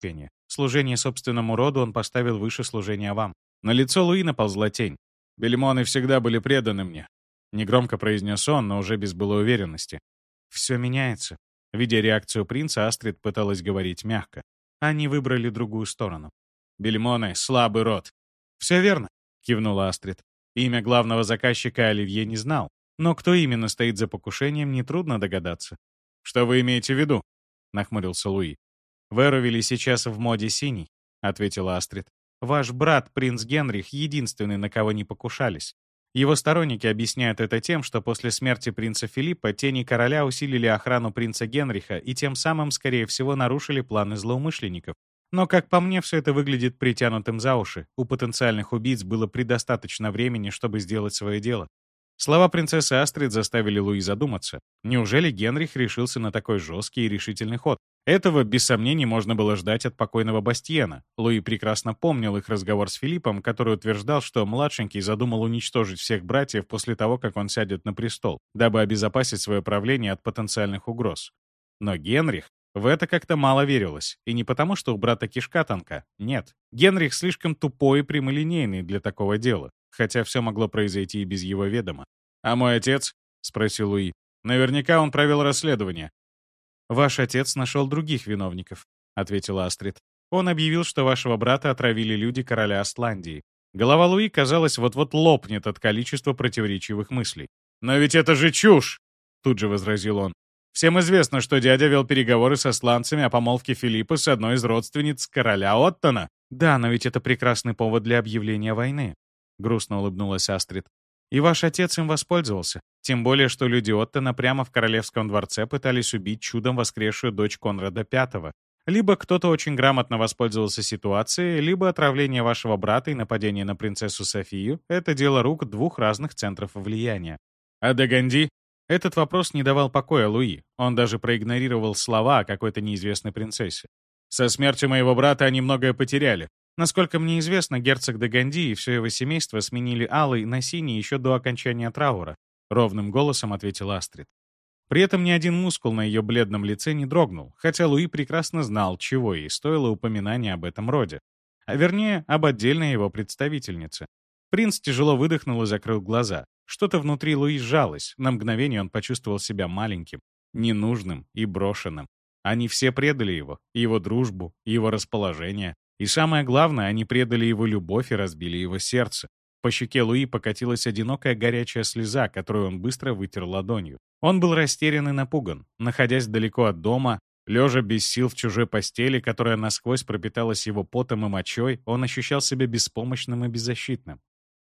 пение. Служение собственному роду он поставил выше служения вам. На лицо Луи наползла тень. «Бельмоны всегда были преданы мне», — негромко произнес он, но уже без былой уверенности. «Все меняется». Видя реакцию принца, Астрид пыталась говорить мягко. Они выбрали другую сторону. «Бельмоны — слабый род». «Все верно», — кивнула Астрид. Имя главного заказчика Оливье не знал, но кто именно стоит за покушением, нетрудно догадаться. «Что вы имеете в виду?» — нахмурился Луи. «В Эровиле сейчас в моде синий», — ответила Астрид. «Ваш брат, принц Генрих, единственный, на кого не покушались. Его сторонники объясняют это тем, что после смерти принца Филиппа тени короля усилили охрану принца Генриха и тем самым, скорее всего, нарушили планы злоумышленников. Но, как по мне, все это выглядит притянутым за уши. У потенциальных убийц было предостаточно времени, чтобы сделать свое дело. Слова принцессы Астрид заставили Луи задуматься. Неужели Генрих решился на такой жесткий и решительный ход? Этого, без сомнений, можно было ждать от покойного Бастиена. Луи прекрасно помнил их разговор с Филиппом, который утверждал, что младшенький задумал уничтожить всех братьев после того, как он сядет на престол, дабы обезопасить свое правление от потенциальных угроз. Но Генрих в это как-то мало верилось. И не потому, что у брата кишка тонка. Нет. Генрих слишком тупой и прямолинейный для такого дела хотя все могло произойти и без его ведома. «А мой отец?» — спросил Луи. «Наверняка он провел расследование». «Ваш отец нашел других виновников», — ответила Астрид. «Он объявил, что вашего брата отравили люди короля Астландии». Голова Луи, казалось, вот-вот лопнет от количества противоречивых мыслей. «Но ведь это же чушь!» — тут же возразил он. «Всем известно, что дядя вел переговоры со сланцами о помолвке Филиппа с одной из родственниц короля Оттона». «Да, но ведь это прекрасный повод для объявления войны», — грустно улыбнулась Астрид. «И ваш отец им воспользовался. Тем более, что люди Оттена прямо в королевском дворце пытались убить чудом воскресшую дочь Конрада V. Либо кто-то очень грамотно воспользовался ситуацией, либо отравление вашего брата и нападение на принцессу Софию — это дело рук двух разных центров влияния. А Даганди? Этот вопрос не давал покоя Луи. Он даже проигнорировал слова о какой-то неизвестной принцессе. «Со смертью моего брата они многое потеряли. Насколько мне известно, герцог де Ганди и все его семейство сменили алый на синий еще до окончания траура, ровным голосом ответил Астрид. При этом ни один мускул на ее бледном лице не дрогнул, хотя Луи прекрасно знал, чего ей стоило упоминание об этом роде. А вернее, об отдельной его представительнице. Принц тяжело выдохнул и закрыл глаза. Что-то внутри Луи сжалось, на мгновение он почувствовал себя маленьким, ненужным и брошенным. Они все предали его, его дружбу, его расположение, и самое главное, они предали его любовь и разбили его сердце. По щеке Луи покатилась одинокая горячая слеза, которую он быстро вытер ладонью. Он был растерян и напуган. Находясь далеко от дома, лежа без сил в чужой постели, которая насквозь пропиталась его потом и мочой, он ощущал себя беспомощным и беззащитным.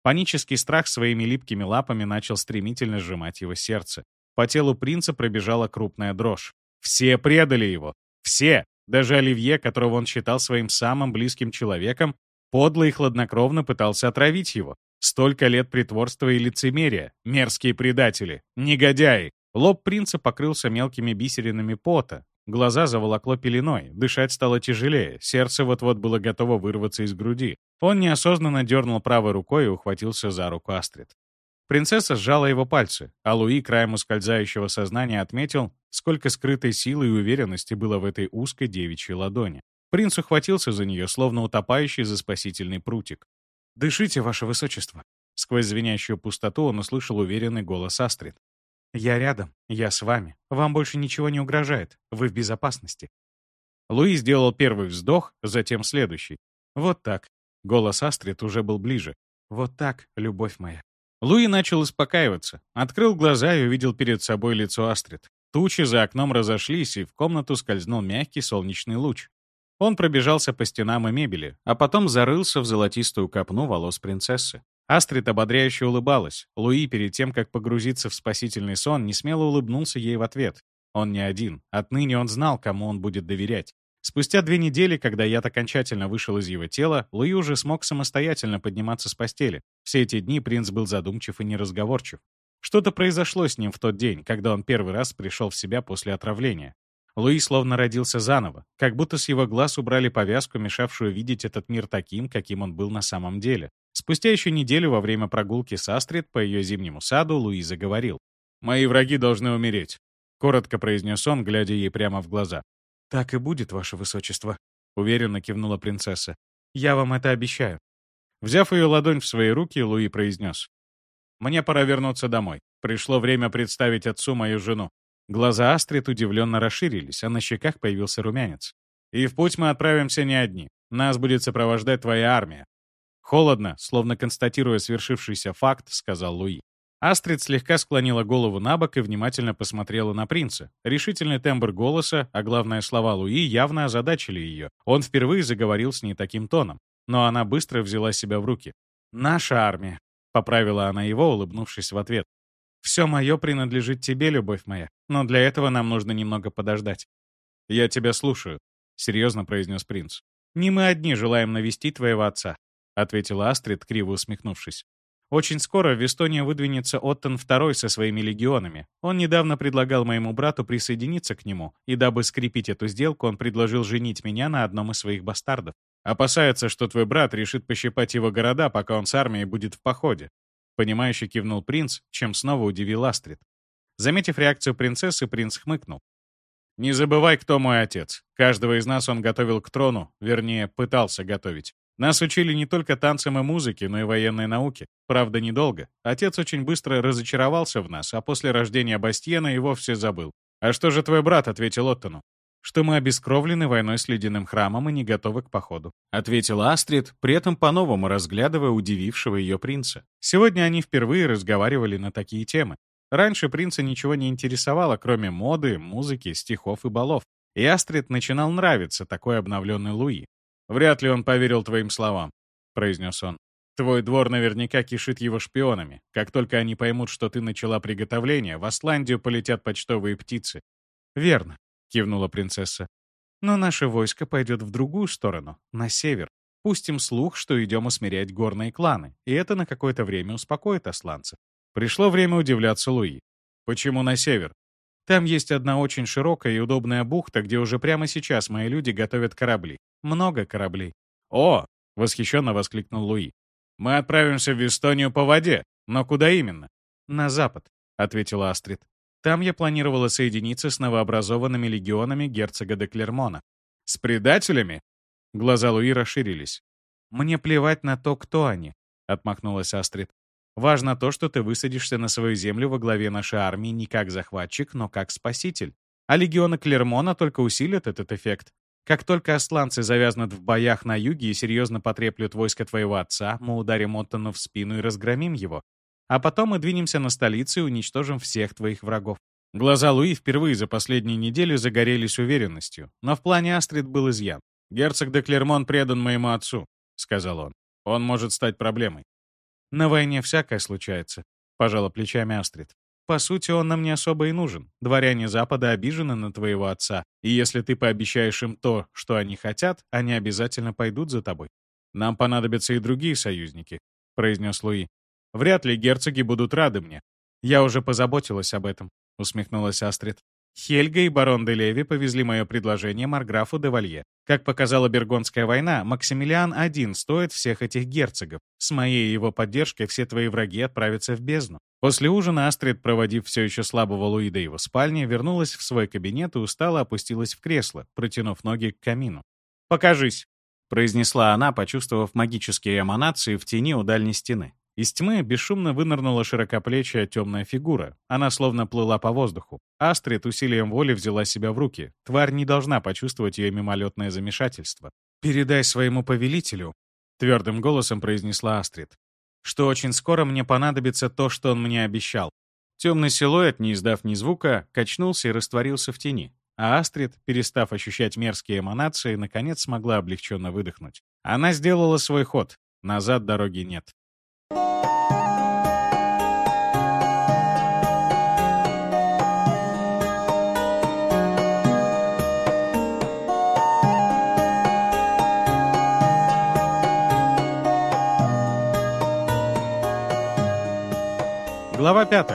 Панический страх своими липкими лапами начал стремительно сжимать его сердце. По телу принца пробежала крупная дрожь. Все предали его. Все, даже Оливье, которого он считал своим самым близким человеком, подло и хладнокровно пытался отравить его. Столько лет притворства и лицемерия, мерзкие предатели, негодяи. Лоб принца покрылся мелкими бисеринами пота, глаза заволокло пеленой, дышать стало тяжелее, сердце вот-вот было готово вырваться из груди. Он неосознанно дернул правой рукой и ухватился за руку Астрид. Принцесса сжала его пальцы, а Луи краем ускользающего сознания отметил, сколько скрытой силы и уверенности было в этой узкой девичьей ладони. Принц ухватился за нее, словно утопающий за спасительный прутик. «Дышите, ваше высочество!» Сквозь звенящую пустоту он услышал уверенный голос Астрид. «Я рядом, я с вами. Вам больше ничего не угрожает. Вы в безопасности». Луи сделал первый вздох, затем следующий. «Вот так». Голос Астрид уже был ближе. «Вот так, любовь моя». Луи начал успокаиваться, открыл глаза и увидел перед собой лицо Астрид. Тучи за окном разошлись, и в комнату скользнул мягкий солнечный луч. Он пробежался по стенам и мебели, а потом зарылся в золотистую копну волос принцессы. Астрид ободряюще улыбалась. Луи, перед тем, как погрузиться в спасительный сон, не смело улыбнулся ей в ответ. Он не один. Отныне он знал, кому он будет доверять. Спустя две недели, когда яд окончательно вышел из его тела, Луи уже смог самостоятельно подниматься с постели. Все эти дни принц был задумчив и неразговорчив. Что-то произошло с ним в тот день, когда он первый раз пришел в себя после отравления. Луи словно родился заново, как будто с его глаз убрали повязку, мешавшую видеть этот мир таким, каким он был на самом деле. Спустя еще неделю во время прогулки с Астрид по ее зимнему саду Луи заговорил. «Мои враги должны умереть», — коротко произнес он, глядя ей прямо в глаза. «Так и будет, ваше высочество», — уверенно кивнула принцесса. «Я вам это обещаю». Взяв ее ладонь в свои руки, Луи произнес. «Мне пора вернуться домой. Пришло время представить отцу мою жену». Глаза Астрид удивленно расширились, а на щеках появился румянец. «И в путь мы отправимся не одни. Нас будет сопровождать твоя армия». Холодно, словно констатируя свершившийся факт, сказал Луи. Астрид слегка склонила голову на бок и внимательно посмотрела на принца. Решительный тембр голоса, а главное слова Луи, явно озадачили ее. Он впервые заговорил с ней таким тоном. Но она быстро взяла себя в руки. «Наша армия», — поправила она его, улыбнувшись в ответ. «Все мое принадлежит тебе, любовь моя, но для этого нам нужно немного подождать». «Я тебя слушаю», — серьезно произнес принц. «Не мы одни желаем навестить твоего отца», — ответила Астрид, криво усмехнувшись. Очень скоро в Эстонию выдвинется Оттон II со своими легионами. Он недавно предлагал моему брату присоединиться к нему, и дабы скрепить эту сделку, он предложил женить меня на одном из своих бастардов. Опасается, что твой брат решит пощипать его города, пока он с армией будет в походе. Понимающе кивнул принц, чем снова удивил Астрид. Заметив реакцию принцессы, принц хмыкнул. «Не забывай, кто мой отец. Каждого из нас он готовил к трону, вернее, пытался готовить. Нас учили не только танцам и музыке, но и военной науке. Правда, недолго. Отец очень быстро разочаровался в нас, а после рождения Бастиена и вовсе забыл. «А что же твой брат?» — ответил Оттону. «Что мы обескровлены войной с ледяным храмом и не готовы к походу», — ответила Астрид, при этом по-новому разглядывая удивившего ее принца. Сегодня они впервые разговаривали на такие темы. Раньше принца ничего не интересовало, кроме моды, музыки, стихов и балов. И Астрид начинал нравиться такой обновленный Луи. «Вряд ли он поверил твоим словам», — произнес он. «Твой двор наверняка кишит его шпионами. Как только они поймут, что ты начала приготовление, в Асландию полетят почтовые птицы». «Верно», — кивнула принцесса. «Но наше войско пойдет в другую сторону, на север. Пустим слух, что идем усмирять горные кланы, и это на какое-то время успокоит асланцев». Пришло время удивляться Луи. «Почему на север?» Там есть одна очень широкая и удобная бухта, где уже прямо сейчас мои люди готовят корабли. Много кораблей. «О!» — восхищенно воскликнул Луи. «Мы отправимся в Эстонию по воде. Но куда именно?» «На запад», — ответила Астрид. «Там я планировала соединиться с новообразованными легионами герцога де Клермона». «С предателями?» Глаза Луи расширились. «Мне плевать на то, кто они», — отмахнулась Астрид. Важно то, что ты высадишься на свою землю во главе нашей армии не как захватчик, но как спаситель. А легионы Клермона только усилят этот эффект. Как только асланцы завязнут в боях на юге и серьезно потреплют войско твоего отца, мы ударим Оттону в спину и разгромим его. А потом мы двинемся на столицу и уничтожим всех твоих врагов. Глаза Луи впервые за последние недели загорелись уверенностью, но в плане Астрид был изъян. «Герцог де Клермон предан моему отцу», — сказал он. «Он может стать проблемой. «На войне всякое случается», — пожала плечами Астрид. «По сути, он нам не особо и нужен. Дворяне Запада обижены на твоего отца, и если ты пообещаешь им то, что они хотят, они обязательно пойдут за тобой. Нам понадобятся и другие союзники», — произнес Луи. «Вряд ли герцоги будут рады мне. Я уже позаботилась об этом», — усмехнулась Астрид. Хельга и барон де Леви повезли мое предложение Марграфу де Валье. Как показала Бергонская война, Максимилиан один стоит всех этих герцогов. С моей его поддержкой все твои враги отправятся в бездну. После ужина Астрид, проводив все еще слабого Луида его спальни, вернулась в свой кабинет и устало опустилась в кресло, протянув ноги к камину. «Покажись!» — произнесла она, почувствовав магические эманации в тени у дальней стены. Из тьмы бесшумно вынырнула широкоплечья темная фигура. Она словно плыла по воздуху. Астрид усилием воли взяла себя в руки. Тварь не должна почувствовать ее мимолетное замешательство. «Передай своему повелителю», — твердым голосом произнесла Астрид, «что очень скоро мне понадобится то, что он мне обещал». Темный силуэт, не издав ни звука, качнулся и растворился в тени. А Астрид, перестав ощущать мерзкие эманации, наконец смогла облегченно выдохнуть. Она сделала свой ход. Назад дороги нет. Глава 5.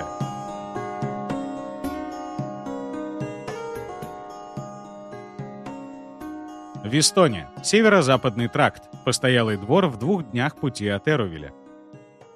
Вестония. Северо-западный тракт. Постоялый двор в двух днях пути от Эрувеля.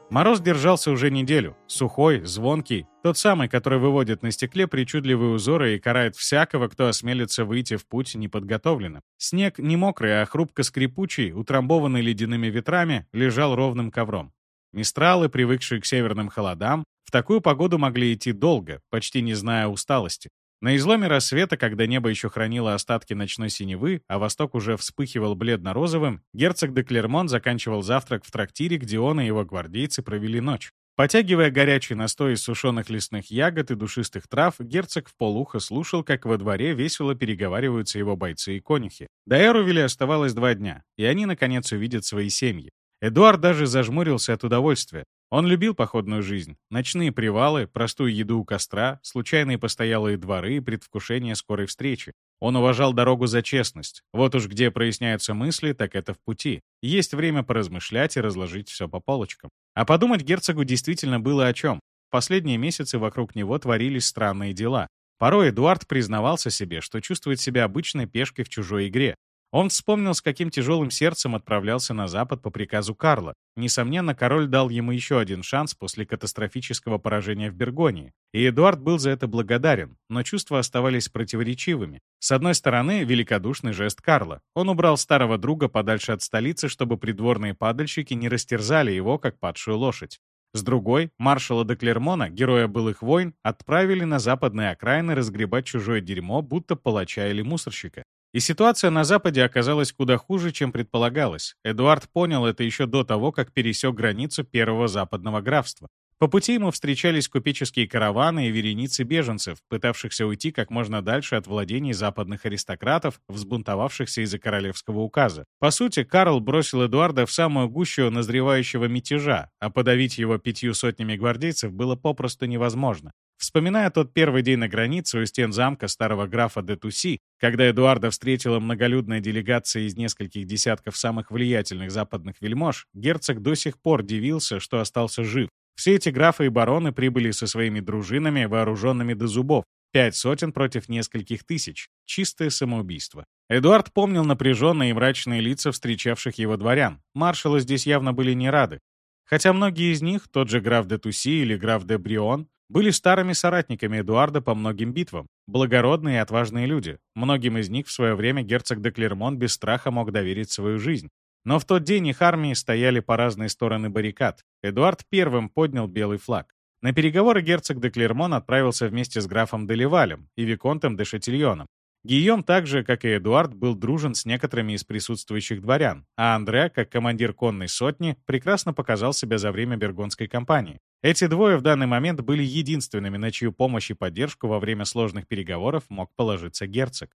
Мороз держался уже неделю. Сухой, звонкий, тот самый, который выводит на стекле причудливые узоры и карает всякого, кто осмелится выйти в путь неподготовленным. Снег не мокрый, а хрупко скрипучий, утрамбованный ледяными ветрами, лежал ровным ковром. Мистралы, привыкшие к северным холодам, в такую погоду могли идти долго, почти не зная усталости. На изломе рассвета, когда небо еще хранило остатки ночной синевы, а восток уже вспыхивал бледно-розовым, герцог де Клермон заканчивал завтрак в трактире, где он и его гвардейцы провели ночь. Потягивая горячий настой из сушеных лесных ягод и душистых трав, герцог в полухо слушал, как во дворе весело переговариваются его бойцы и конюхи. До Эрувеля оставалось два дня, и они, наконец, увидят свои семьи. Эдуард даже зажмурился от удовольствия. Он любил походную жизнь, ночные привалы, простую еду у костра, случайные постоялые дворы и предвкушение скорой встречи. Он уважал дорогу за честность. Вот уж где проясняются мысли, так это в пути. Есть время поразмышлять и разложить все по полочкам. А подумать герцогу действительно было о чем. Последние месяцы вокруг него творились странные дела. Порой Эдуард признавался себе, что чувствует себя обычной пешкой в чужой игре, он вспомнил, с каким тяжелым сердцем отправлялся на запад по приказу Карла. Несомненно, король дал ему еще один шанс после катастрофического поражения в Бергонии. И Эдуард был за это благодарен, но чувства оставались противоречивыми. С одной стороны, великодушный жест Карла. Он убрал старого друга подальше от столицы, чтобы придворные падальщики не растерзали его, как падшую лошадь. С другой, маршала де Клермона, героя былых войн, отправили на западные окраины разгребать чужое дерьмо, будто палача или мусорщика. И ситуация на Западе оказалась куда хуже, чем предполагалось. Эдуард понял это еще до того, как пересек границу первого западного графства. По пути ему встречались купеческие караваны и вереницы беженцев, пытавшихся уйти как можно дальше от владений западных аристократов, взбунтовавшихся из-за королевского указа. По сути, Карл бросил Эдуарда в самую гущу назревающего мятежа, а подавить его пятью сотнями гвардейцев было попросту невозможно. Вспоминая тот первый день на границе у стен замка старого графа де Туси, когда Эдуарда встретила многолюдная делегация из нескольких десятков самых влиятельных западных вельмож, герцог до сих пор дивился, что остался жив. Все эти графы и бароны прибыли со своими дружинами, вооруженными до зубов. Пять сотен против нескольких тысяч. Чистое самоубийство. Эдуард помнил напряженные и мрачные лица встречавших его дворян. Маршалы здесь явно были не рады. Хотя многие из них, тот же граф де Туси или граф де Брион, были старыми соратниками Эдуарда по многим битвам, благородные и отважные люди. Многим из них в свое время герцог де Клермон без страха мог доверить свою жизнь. Но в тот день их армии стояли по разные стороны баррикад. Эдуард первым поднял белый флаг. На переговоры герцог де Клермон отправился вместе с графом де Левалем и виконтом де Шатильоном. Гийом так же, как и Эдуард, был дружен с некоторыми из присутствующих дворян, а Андре, как командир конной сотни, прекрасно показал себя за время Бергонской кампании. Эти двое в данный момент были единственными, на чью помощь и поддержку во время сложных переговоров мог положиться герцог.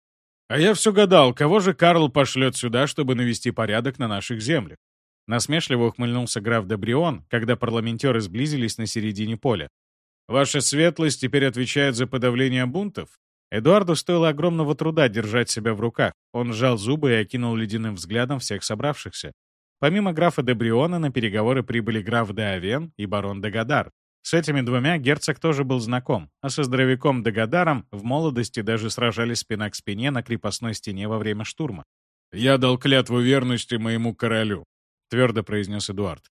«А я все гадал, кого же Карл пошлет сюда, чтобы навести порядок на наших землях?» Насмешливо ухмыльнулся граф Дебрион, когда парламентеры сблизились на середине поля. «Ваша светлость теперь отвечает за подавление бунтов?» Эдуарду стоило огромного труда держать себя в руках. Он сжал зубы и окинул ледяным взглядом всех собравшихся. Помимо графа де Бриона на переговоры прибыли граф де Авен и барон де Гадар. С этими двумя герцог тоже был знаком, а со здоровяком де Гадаром в молодости даже сражались спина к спине на крепостной стене во время штурма. «Я дал клятву верности моему королю», — твердо произнес Эдуард.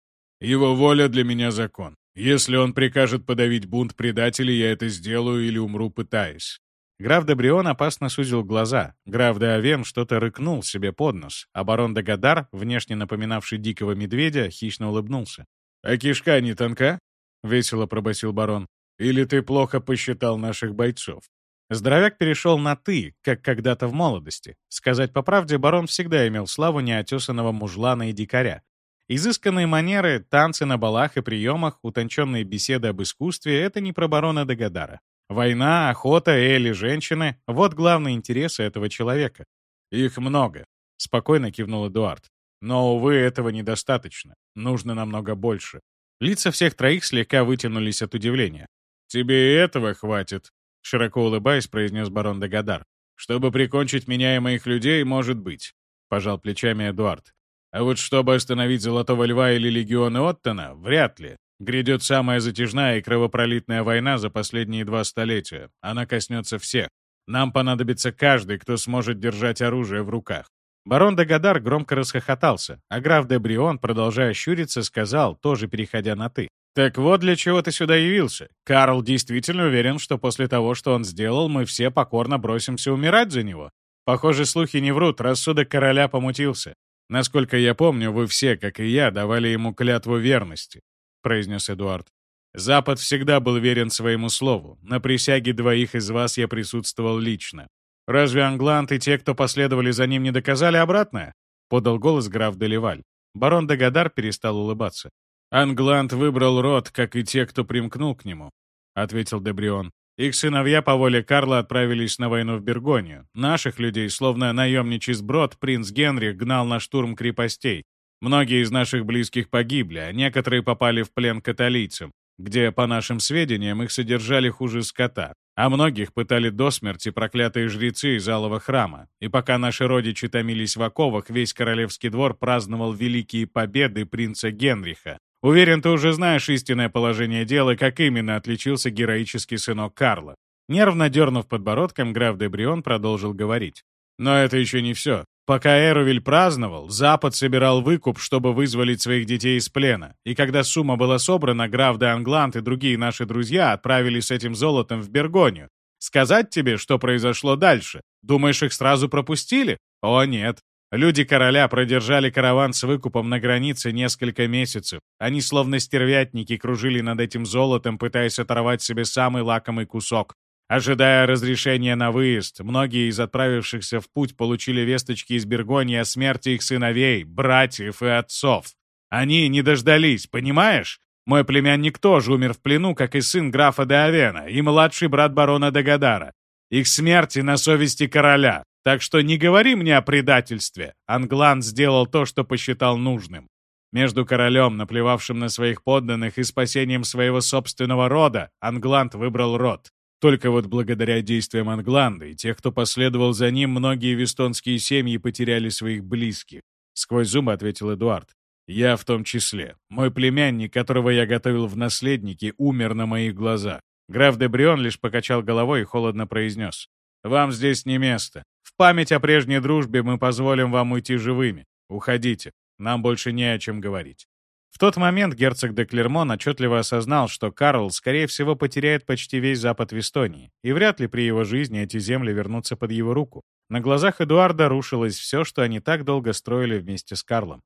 «Его воля для меня закон. Если он прикажет подавить бунт предателей, я это сделаю или умру, пытаясь. Граф де Брион опасно сузил глаза. Граф де Авен что-то рыкнул себе под нос, а барон де Гадар, внешне напоминавший дикого медведя, хищно улыбнулся. «А кишка не тонка?» — весело пробасил барон. «Или ты плохо посчитал наших бойцов?» Здоровяк перешел на «ты», как когда-то в молодости. Сказать по правде, барон всегда имел славу неотесанного мужлана и дикаря. Изысканные манеры, танцы на балах и приемах, утонченные беседы об искусстве — это не про барона Дагадара. Война, охота, Элли, женщины — вот главные интересы этого человека. Их много, — спокойно кивнул Эдуард. Но, увы, этого недостаточно. Нужно намного больше. Лица всех троих слегка вытянулись от удивления. «Тебе и этого хватит», — широко улыбаясь, произнес барон Дагадар. «Чтобы прикончить меня и моих людей, может быть», — пожал плечами Эдуард. «А вот чтобы остановить Золотого Льва или Легионы Оттона, вряд ли. Грядет самая затяжная и кровопролитная война за последние два столетия. Она коснется всех. Нам понадобится каждый, кто сможет держать оружие в руках. Барон Дагадар громко расхохотался, а граф де Брион, продолжая щуриться, сказал, тоже переходя на «ты». «Так вот для чего ты сюда явился. Карл действительно уверен, что после того, что он сделал, мы все покорно бросимся умирать за него. Похоже, слухи не врут, рассудок короля помутился. Насколько я помню, вы все, как и я, давали ему клятву верности», — произнес Эдуард. «Запад всегда был верен своему слову. На присяге двоих из вас я присутствовал лично. Разве Англанд и те, кто последовали за ним, не доказали обратное?» — подал голос граф Деливаль. Барон Дагадар перестал улыбаться. «Англанд выбрал род, как и те, кто примкнул к нему», — ответил Дебрион. «Их сыновья по воле Карла отправились на войну в Бергонию. Наших людей, словно наемничий сброд, принц Генрих гнал на штурм крепостей. Многие из наших близких погибли, а некоторые попали в плен католийцам, где, по нашим сведениям, их содержали хуже скота. А многих пытали до смерти проклятые жрецы из Алого храма. И пока наши родичи томились в оковах, весь королевский двор праздновал великие победы принца Генриха. Уверен, ты уже знаешь истинное положение дела, как именно отличился героический сынок Карла. Нервно дернув подбородком, граф де Брион продолжил говорить. Но это еще не все. Пока Эрувель праздновал, Запад собирал выкуп, чтобы вызволить своих детей из плена. И когда сумма была собрана, граф де Англанд и другие наши друзья отправились с этим золотом в Бергонию. Сказать тебе, что произошло дальше? Думаешь, их сразу пропустили? О, нет. Люди короля продержали караван с выкупом на границе несколько месяцев. Они словно стервятники кружили над этим золотом, пытаясь оторвать себе самый лакомый кусок. Ожидая разрешения на выезд, многие из отправившихся в путь получили весточки из Бергонии о смерти их сыновей, братьев и отцов. Они не дождались, понимаешь? Мой племянник тоже умер в плену, как и сын графа де Авена и младший брат барона де Гадара. Их смерти на совести короля. Так что не говори мне о предательстве. Англан сделал то, что посчитал нужным. Между королем, наплевавшим на своих подданных, и спасением своего собственного рода, Англанд выбрал род. Только вот благодаря действиям Англанда и тех, кто последовал за ним, многие вестонские семьи потеряли своих близких. Сквозь зубы ответил Эдуард. Я в том числе. Мой племянник, которого я готовил в наследники, умер на моих глазах. Граф де Брион лишь покачал головой и холодно произнес. «Вам здесь не место. В память о прежней дружбе мы позволим вам уйти живыми. Уходите. Нам больше не о чем говорить». В тот момент герцог де Клермон отчетливо осознал, что Карл, скорее всего, потеряет почти весь запад Вестонии, и вряд ли при его жизни эти земли вернутся под его руку. На глазах Эдуарда рушилось все, что они так долго строили вместе с Карлом.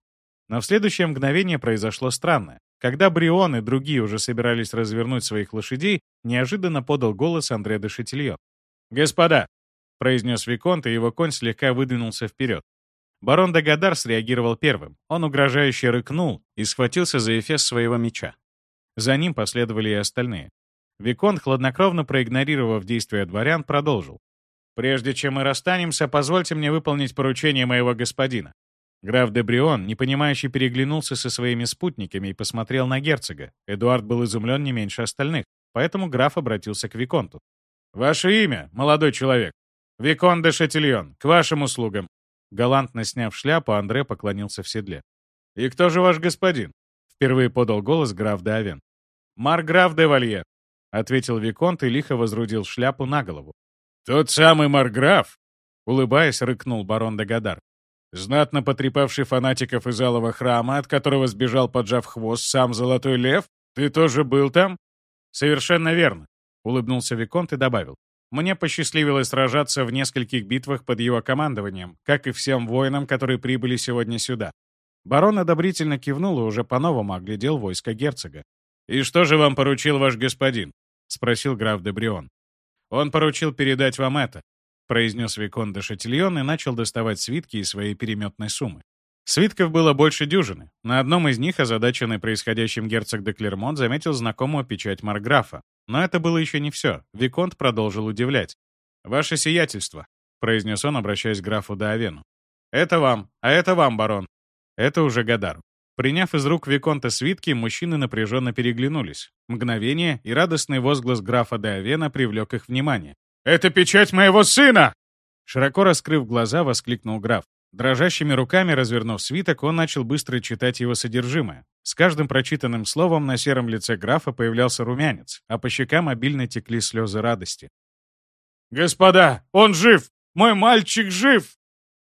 Но в следующее мгновение произошло странное. Когда Брион и другие уже собирались развернуть своих лошадей, неожиданно подал голос Андре де Шатильон. «Господа!» — произнес Виконт, и его конь слегка выдвинулся вперед. Барон Дагадар среагировал первым. Он угрожающе рыкнул и схватился за эфес своего меча. За ним последовали и остальные. Виконт, хладнокровно проигнорировав действия дворян, продолжил. «Прежде чем мы расстанемся, позвольте мне выполнить поручение моего господина». Граф де Брион, непонимающе переглянулся со своими спутниками и посмотрел на герцога. Эдуард был изумлен не меньше остальных, поэтому граф обратился к Виконту. «Ваше имя, молодой человек?» «Викон де Шатильон, к вашим услугам. Галантно сняв шляпу, Андре поклонился в седле. «И кто же ваш господин?» — впервые подал голос граф де Авен. «Марграф де Валье», — ответил Виконт и лихо возрудил шляпу на голову. «Тот самый Марграф?» — улыбаясь, рыкнул барон де Гадар. «Знатно потрепавший фанатиков из Алого храма, от которого сбежал, поджав хвост, сам Золотой Лев? Ты тоже был там?» «Совершенно верно», — улыбнулся Виконт и добавил. Мне посчастливилось сражаться в нескольких битвах под его командованием, как и всем воинам, которые прибыли сегодня сюда. Барон одобрительно кивнул и уже по-новому оглядел войско герцога. «И что же вам поручил ваш господин?» — спросил граф де Брион. «Он поручил передать вам это», — произнес Викон де Шатильон и начал доставать свитки из своей переметной суммы. Свитков было больше дюжины. На одном из них озадаченный происходящим герцог де Клермонт заметил знакомую печать Марграфа, но это было еще не все. Виконт продолжил удивлять. «Ваше сиятельство», — произнес он, обращаясь к графу Даовену. «Это вам, а это вам, барон». Это уже Гадар. Приняв из рук Виконта свитки, мужчины напряженно переглянулись. Мгновение, и радостный возглас графа Даовена привлек их внимание. «Это печать моего сына!» Широко раскрыв глаза, воскликнул граф. Дрожащими руками развернув свиток, он начал быстро читать его содержимое. С каждым прочитанным словом на сером лице графа появлялся румянец, а по щекам обильно текли слезы радости. «Господа, он жив! Мой мальчик жив!»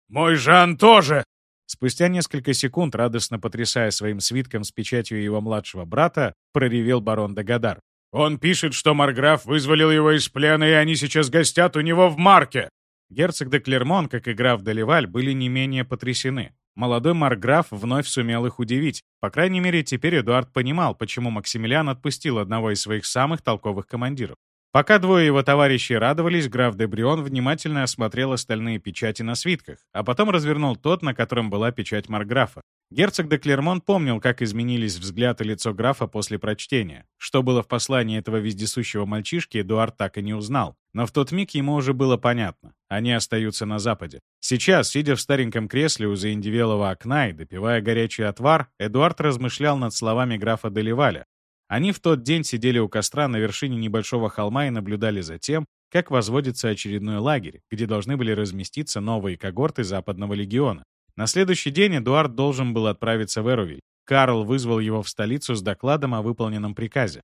«Мой Жан тоже!» Спустя несколько секунд, радостно потрясая своим свитком с печатью его младшего брата, проревел барон Дагадар. «Он пишет, что Марграф вызволил его из плена, и они сейчас гостят у него в Марке!» Герцог де Клермон, как и граф Деливаль, были не менее потрясены. Молодой Марграф вновь сумел их удивить. По крайней мере, теперь Эдуард понимал, почему Максимилиан отпустил одного из своих самых толковых командиров. Пока двое его товарищей радовались, граф де Брион внимательно осмотрел остальные печати на свитках, а потом развернул тот, на котором была печать Марграфа. Герцог де Клермон помнил, как изменились взгляд и лицо графа после прочтения. Что было в послании этого вездесущего мальчишки, Эдуард так и не узнал. Но в тот миг ему уже было понятно. Они остаются на западе. Сейчас, сидя в стареньком кресле у заиндивелого окна и допивая горячий отвар, Эдуард размышлял над словами графа Деливаля. Они в тот день сидели у костра на вершине небольшого холма и наблюдали за тем, как возводится очередной лагерь, где должны были разместиться новые когорты Западного легиона. На следующий день Эдуард должен был отправиться в Эрувиль. Карл вызвал его в столицу с докладом о выполненном приказе.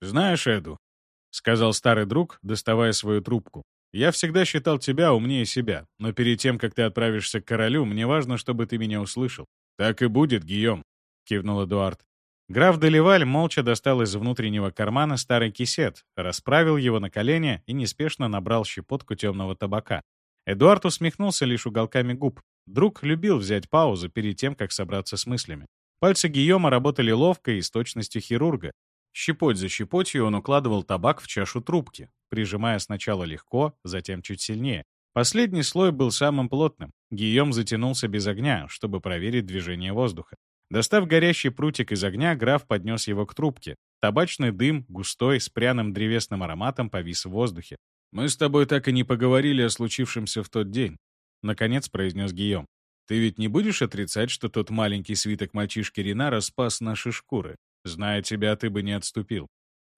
«Знаешь, Эду», — сказал старый друг, доставая свою трубку, «я всегда считал тебя умнее себя, но перед тем, как ты отправишься к королю, мне важно, чтобы ты меня услышал». «Так и будет, Гийом», — кивнул Эдуард. Граф Деливаль молча достал из внутреннего кармана старый кисет, расправил его на колени и неспешно набрал щепотку темного табака. Эдуард усмехнулся лишь уголками губ. Друг любил взять паузу перед тем, как собраться с мыслями. Пальцы Гийома работали ловко и с точностью хирурга. Щепоть за щепотью он укладывал табак в чашу трубки, прижимая сначала легко, затем чуть сильнее. Последний слой был самым плотным. Гийом затянулся без огня, чтобы проверить движение воздуха. Достав горящий прутик из огня, граф поднес его к трубке. Табачный дым, густой, с пряным древесным ароматом, повис в воздухе. «Мы с тобой так и не поговорили о случившемся в тот день», — наконец произнес Гийом. «Ты ведь не будешь отрицать, что тот маленький свиток мальчишки Ринара спас наши шкуры? Зная тебя, ты бы не отступил.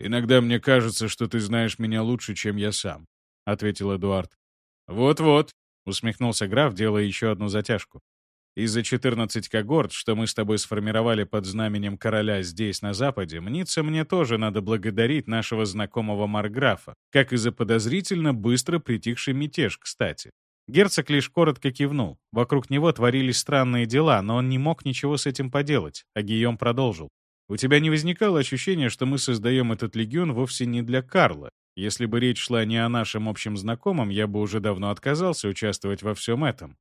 Иногда мне кажется, что ты знаешь меня лучше, чем я сам», — ответил Эдуард. «Вот-вот», — усмехнулся граф, делая еще одну затяжку. И за 14 когорт, что мы с тобой сформировали под знаменем короля здесь, на Западе, мнится мне тоже надо благодарить нашего знакомого Марграфа, как и за подозрительно быстро притихший мятеж, кстати. Герцог лишь коротко кивнул. Вокруг него творились странные дела, но он не мог ничего с этим поделать, а Гийом продолжил. «У тебя не возникало ощущения, что мы создаем этот легион вовсе не для Карла? Если бы речь шла не о нашем общем знакомом, я бы уже давно отказался участвовать во всем этом.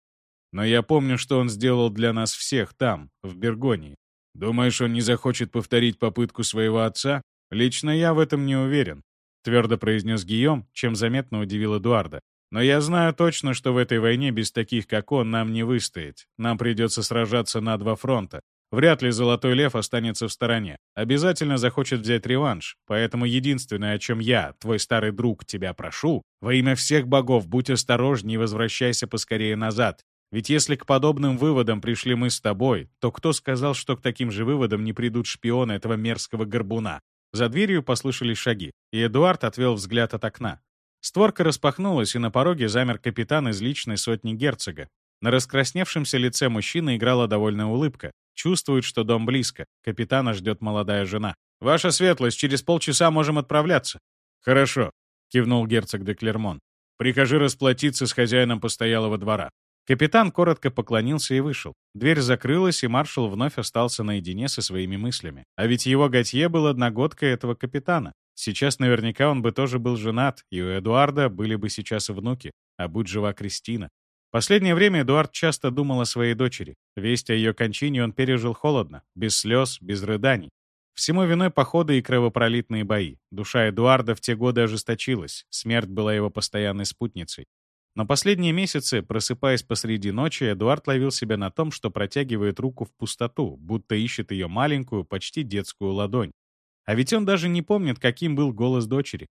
Но я помню, что он сделал для нас всех там, в Бергонии. Думаешь, он не захочет повторить попытку своего отца? Лично я в этом не уверен, твердо произнес Гийом, чем заметно удивил Эдуарда. Но я знаю точно, что в этой войне без таких, как он, нам не выстоять. Нам придется сражаться на два фронта. Вряд ли Золотой Лев останется в стороне. Обязательно захочет взять реванш. Поэтому единственное, о чем я, твой старый друг, тебя прошу, во имя всех богов, будь осторожней и возвращайся поскорее назад. Ведь если к подобным выводам пришли мы с тобой, то кто сказал, что к таким же выводам не придут шпионы этого мерзкого горбуна? За дверью послышались шаги, и Эдуард отвел взгляд от окна. Створка распахнулась, и на пороге замер капитан из личной сотни герцога. На раскрасневшемся лице мужчины играла довольная улыбка. Чувствует, что дом близко. Капитана ждет молодая жена. «Ваша светлость, через полчаса можем отправляться». «Хорошо», — кивнул герцог де Клермон. «Прикажи расплатиться с хозяином постоялого двора. Капитан коротко поклонился и вышел. Дверь закрылась, и маршал вновь остался наедине со своими мыслями. А ведь его Готье был одногодкой этого капитана. Сейчас наверняка он бы тоже был женат, и у Эдуарда были бы сейчас внуки, а будь жива Кристина. Последнее время Эдуард часто думал о своей дочери. Весть о ее кончине он пережил холодно, без слез, без рыданий. Всему виной походы и кровопролитные бои. Душа Эдуарда в те годы ожесточилась, смерть была его постоянной спутницей. Но последние месяцы, просыпаясь посреди ночи, Эдуард ловил себя на том, что протягивает руку в пустоту, будто ищет ее маленькую, почти детскую ладонь. А ведь он даже не помнит, каким был голос дочери.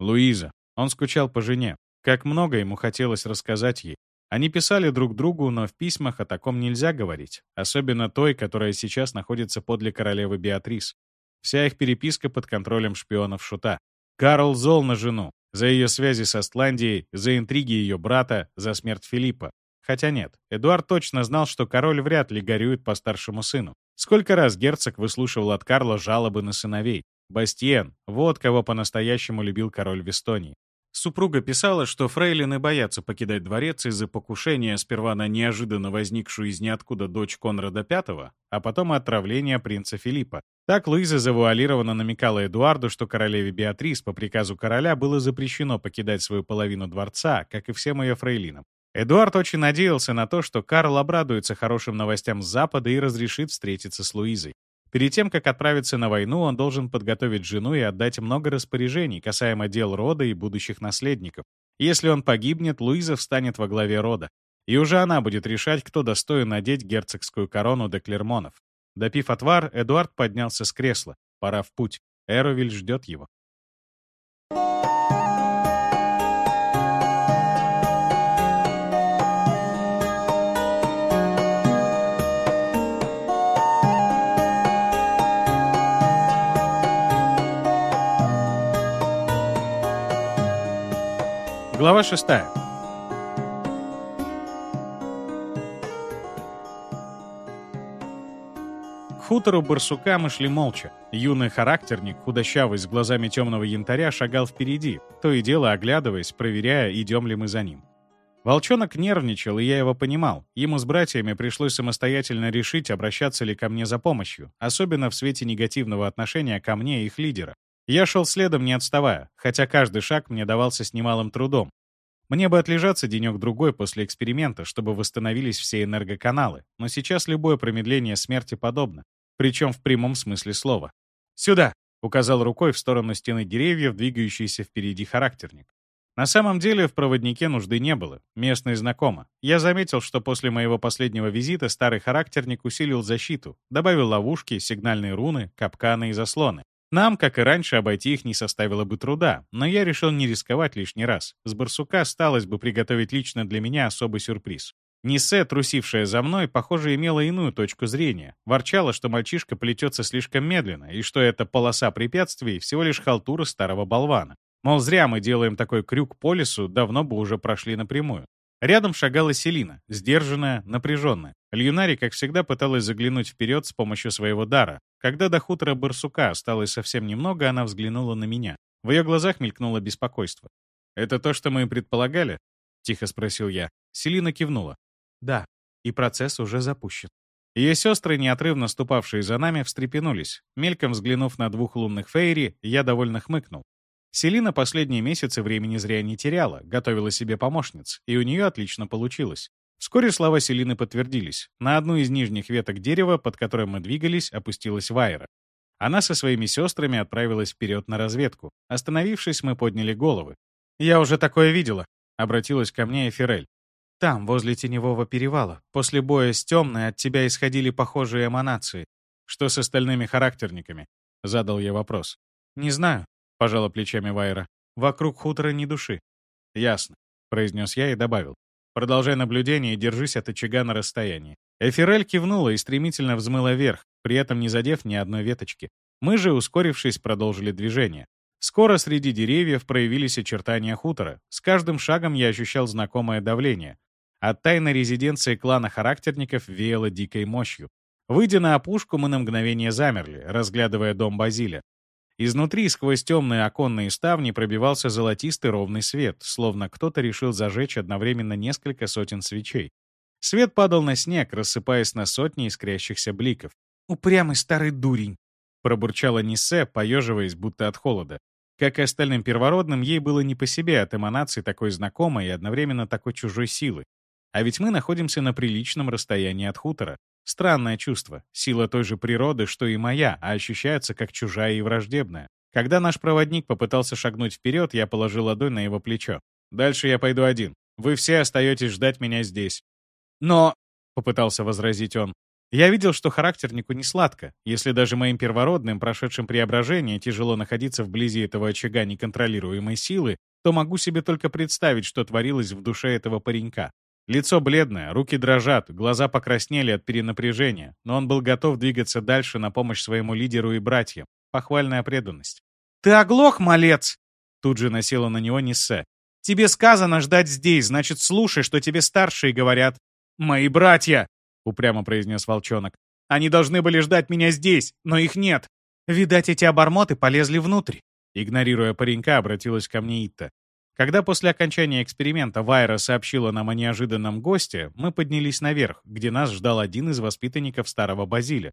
Луиза. Он скучал по жене. Как много ему хотелось рассказать ей. Они писали друг другу, но в письмах о таком нельзя говорить. Особенно той, которая сейчас находится подле королевы Беатрис. Вся их переписка под контролем шпионов Шута. Карл зол на жену, за ее связи с Астландией, за интриги ее брата, за смерть Филиппа. Хотя нет, Эдуард точно знал, что король вряд ли горюет по старшему сыну. Сколько раз герцог выслушивал от Карла жалобы на сыновей. Бастиен — вот кого по-настоящему любил король в Эстонии. Супруга писала, что фрейлины боятся покидать дворец из-за покушения сперва на неожиданно возникшую из ниоткуда дочь Конрада V, а потом отравления принца Филиппа. Так Луиза завуалированно намекала Эдуарду, что королеве Беатрис по приказу короля было запрещено покидать свою половину дворца, как и всем ее фрейлинам. Эдуард очень надеялся на то, что Карл обрадуется хорошим новостям с Запада и разрешит встретиться с Луизой. Перед тем, как отправиться на войну, он должен подготовить жену и отдать много распоряжений касаемо дел рода и будущих наследников. Если он погибнет, Луиза встанет во главе рода. И уже она будет решать, кто достоин надеть герцогскую корону де Клермонов. Допив отвар, Эдуард поднялся с кресла. Пора в путь. Эровиль ждет его. Глава 6. К хутору барсука мы шли молча. Юный характерник, худощавый, с глазами темного янтаря, шагал впереди, то и дело оглядываясь, проверяя, идем ли мы за ним. Волчонок нервничал, и я его понимал. Ему с братьями пришлось самостоятельно решить, обращаться ли ко мне за помощью, особенно в свете негативного отношения ко мне и их лидера. Я шел следом, не отставая, хотя каждый шаг мне давался с немалым трудом. Мне бы отлежаться денек-другой после эксперимента, чтобы восстановились все энергоканалы, но сейчас любое промедление смерти подобно, причем в прямом смысле слова. «Сюда!» — указал рукой в сторону стены деревьев, двигающийся впереди характерник. На самом деле в проводнике нужды не было, местные знакомы. Я заметил, что после моего последнего визита старый характерник усилил защиту, добавил ловушки, сигнальные руны, капканы и заслоны. Нам, как и раньше, обойти их не составило бы труда, но я решил не рисковать лишний раз. С барсука осталось бы приготовить лично для меня особый сюрприз. Нисе, трусившая за мной, похоже, имела иную точку зрения. Ворчала, что мальчишка плетется слишком медленно, и что эта полоса препятствий всего лишь халтура старого болвана. Мол, зря мы делаем такой крюк по лесу, давно бы уже прошли напрямую. Рядом шагала Селина, сдержанная, напряженная. Льюнари, как всегда, пыталась заглянуть вперед с помощью своего дара. Когда до хутора барсука осталось совсем немного, она взглянула на меня. В ее глазах мелькнуло беспокойство. «Это то, что мы и предполагали?» — тихо спросил я. Селина кивнула. «Да, и процесс уже запущен». Ее сестры, неотрывно ступавшие за нами, встрепенулись. Мельком взглянув на двух лунных фейри, я довольно хмыкнул. Селина последние месяцы времени зря не теряла, готовила себе помощниц, и у нее отлично получилось. Вскоре слова Селины подтвердились. На одну из нижних веток дерева, под которым мы двигались, опустилась Вайра. Она со своими сестрами отправилась вперед на разведку. Остановившись, мы подняли головы. «Я уже такое видела», — обратилась ко мне Эфирель. «Там, возле теневого перевала, после боя с темной от тебя исходили похожие эманации. Что с остальными характерниками?» — задал я вопрос. «Не знаю. — пожала плечами Вайра. «Вокруг хутора ни души». «Ясно», — произнес я и добавил. «Продолжай наблюдение и держись от очага на расстоянии». Эфирель кивнула и стремительно взмыла вверх, при этом не задев ни одной веточки. Мы же, ускорившись, продолжили движение. Скоро среди деревьев проявились очертания хутора. С каждым шагом я ощущал знакомое давление. От тайной резиденции клана характерников веяло дикой мощью. Выйдя на опушку, мы на мгновение замерли, разглядывая дом Базиля. Изнутри, сквозь темные оконные ставни, пробивался золотистый ровный свет, словно кто-то решил зажечь одновременно несколько сотен свечей. Свет падал на снег, рассыпаясь на сотни искрящихся бликов. «Упрямый старый дурень!» — пробурчала Ниссе, поеживаясь, будто от холода. Как и остальным первородным, ей было не по себе от эманации такой знакомой и одновременно такой чужой силы. А ведь мы находимся на приличном расстоянии от хутора. Странное чувство, сила той же природы, что и моя, а ощущается как чужая и враждебная. Когда наш проводник попытался шагнуть вперед, я положил ладонь на его плечо. «Дальше я пойду один. Вы все остаетесь ждать меня здесь». «Но...» — попытался возразить он. «Я видел, что характернику не сладко. Если даже моим первородным, прошедшим преображение, тяжело находиться вблизи этого очага неконтролируемой силы, то могу себе только представить, что творилось в душе этого паренька. Лицо бледное, руки дрожат, глаза покраснели от перенапряжения, но он был готов двигаться дальше на помощь своему лидеру и братьям. Похвальная преданность. «Ты оглох, малец!» Тут же насела на него Ниссе. «Тебе сказано ждать здесь, значит, слушай, что тебе старшие говорят». «Мои братья!» — упрямо произнес волчонок. «Они должны были ждать меня здесь, но их нет. Видать, эти обормоты полезли внутрь». Игнорируя паренька, обратилась ко мне Итта. Когда после окончания эксперимента Вайра сообщила нам о неожиданном госте, мы поднялись наверх, где нас ждал один из воспитанников старого Базиля.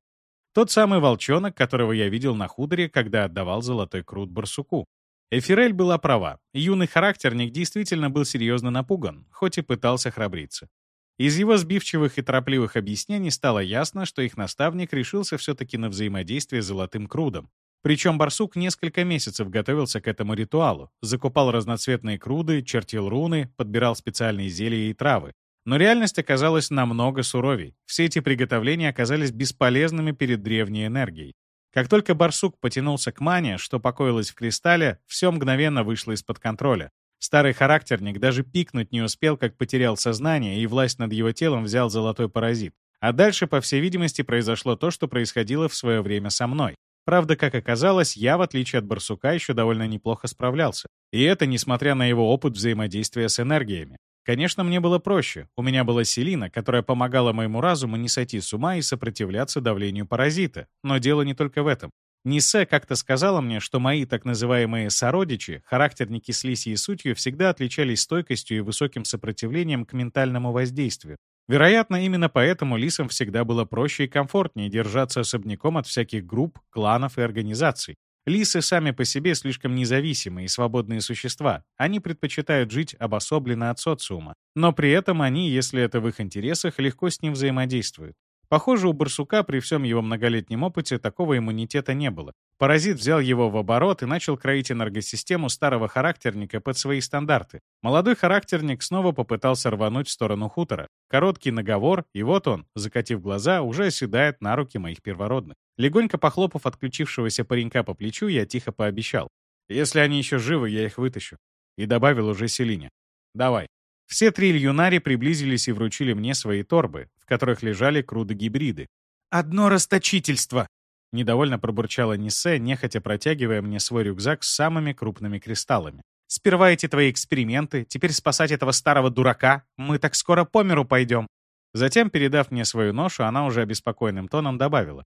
Тот самый волчонок, которого я видел на хуторе, когда отдавал золотой крут барсуку. Эфирель была права. Юный характерник действительно был серьезно напуган, хоть и пытался храбриться. Из его сбивчивых и торопливых объяснений стало ясно, что их наставник решился все-таки на взаимодействие с золотым крудом. Причем барсук несколько месяцев готовился к этому ритуалу, закупал разноцветные круды, чертил руны, подбирал специальные зелья и травы. Но реальность оказалась намного суровей. Все эти приготовления оказались бесполезными перед древней энергией. Как только барсук потянулся к мане, что покоилось в кристалле, все мгновенно вышло из-под контроля. Старый характерник даже пикнуть не успел, как потерял сознание, и власть над его телом взял золотой паразит. А дальше, по всей видимости, произошло то, что происходило в свое время со мной. Правда, как оказалось, я, в отличие от барсука, еще довольно неплохо справлялся. И это несмотря на его опыт взаимодействия с энергиями. Конечно, мне было проще. У меня была Селина, которая помогала моему разуму не сойти с ума и сопротивляться давлению паразита. Но дело не только в этом. Нисе как-то сказала мне, что мои так называемые сородичи, характерники с лисьей сутью, всегда отличались стойкостью и высоким сопротивлением к ментальному воздействию. Вероятно, именно поэтому лисам всегда было проще и комфортнее держаться особняком от всяких групп, кланов и организаций. Лисы сами по себе слишком независимые и свободные существа. Они предпочитают жить обособленно от социума. Но при этом они, если это в их интересах, легко с ним взаимодействуют. Похоже, у барсука при всем его многолетнем опыте такого иммунитета не было. Паразит взял его в оборот и начал кроить энергосистему старого характерника под свои стандарты. Молодой характерник снова попытался рвануть в сторону хутора. Короткий наговор, и вот он, закатив глаза, уже оседает на руки моих первородных. Легонько похлопав отключившегося паренька по плечу, я тихо пообещал. «Если они еще живы, я их вытащу». И добавил уже Селине. «Давай». Все три льюнари приблизились и вручили мне свои торбы, которых лежали круды-гибриды. «Одно расточительство!» Недовольно пробурчала Нисе, нехотя протягивая мне свой рюкзак с самыми крупными кристаллами. «Сперва эти твои эксперименты, теперь спасать этого старого дурака. Мы так скоро по миру пойдем». Затем, передав мне свою ношу, она уже обеспокоенным тоном добавила.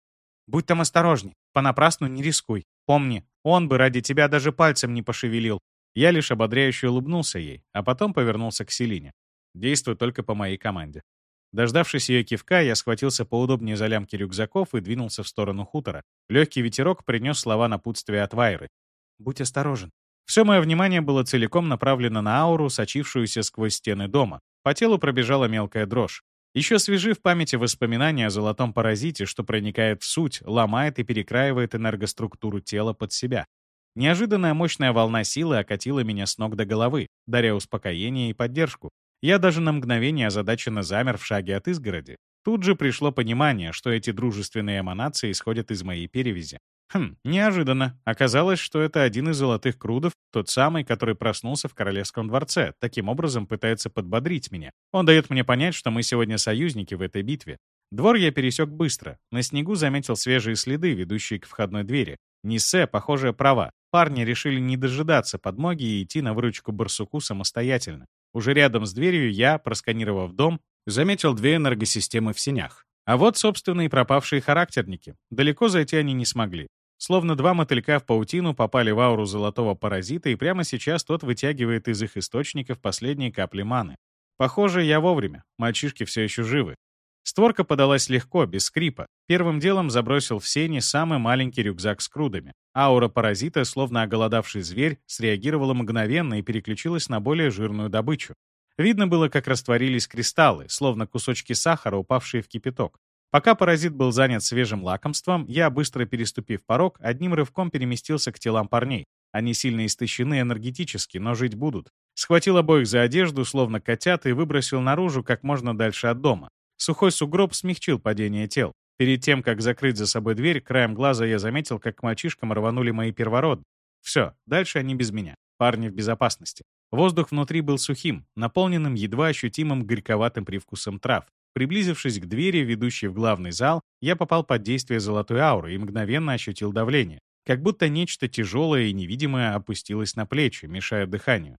«Будь там осторожней, понапрасну не рискуй. Помни, он бы ради тебя даже пальцем не пошевелил. Я лишь ободряюще улыбнулся ей, а потом повернулся к Селине. Действуй только по моей команде. Дождавшись ее кивка, я схватился поудобнее за лямки рюкзаков и двинулся в сторону хутора. Легкий ветерок принес слова напутствия от Вайры. «Будь осторожен». Все мое внимание было целиком направлено на ауру, сочившуюся сквозь стены дома. По телу пробежала мелкая дрожь. Еще свежи в памяти воспоминания о золотом паразите, что проникает в суть, ломает и перекраивает энергоструктуру тела под себя. Неожиданная мощная волна силы окатила меня с ног до головы, даря успокоение и поддержку. Я даже на мгновение озадаченно замер в шаге от изгороди. Тут же пришло понимание, что эти дружественные эманации исходят из моей перевязи. Хм, неожиданно. Оказалось, что это один из золотых крудов, тот самый, который проснулся в королевском дворце, таким образом пытается подбодрить меня. Он дает мне понять, что мы сегодня союзники в этой битве. Двор я пересек быстро. На снегу заметил свежие следы, ведущие к входной двери. Нисе, похоже, права. Парни решили не дожидаться подмоги и идти на выручку барсуку самостоятельно. Уже рядом с дверью я, просканировав дом, заметил две энергосистемы в сенях. А вот, собственно, и пропавшие характерники. Далеко зайти они не смогли. Словно два мотылька в паутину попали в ауру золотого паразита, и прямо сейчас тот вытягивает из их источников последние капли маны. Похоже, я вовремя. Мальчишки все еще живы. Створка подалась легко, без скрипа. Первым делом забросил в сени самый маленький рюкзак с крудами. Аура паразита, словно оголодавший зверь, среагировала мгновенно и переключилась на более жирную добычу. Видно было, как растворились кристаллы, словно кусочки сахара, упавшие в кипяток. Пока паразит был занят свежим лакомством, я, быстро переступив порог, одним рывком переместился к телам парней. Они сильно истощены энергетически, но жить будут. Схватил обоих за одежду, словно котят, и выбросил наружу как можно дальше от дома. Сухой сугроб смягчил падение тел. Перед тем, как закрыть за собой дверь, краем глаза я заметил, как к мальчишкам рванули мои первородные. Все, дальше они без меня. Парни в безопасности. Воздух внутри был сухим, наполненным едва ощутимым горьковатым привкусом трав. Приблизившись к двери, ведущей в главный зал, я попал под действие золотой ауры и мгновенно ощутил давление. Как будто нечто тяжелое и невидимое опустилось на плечи, мешая дыханию.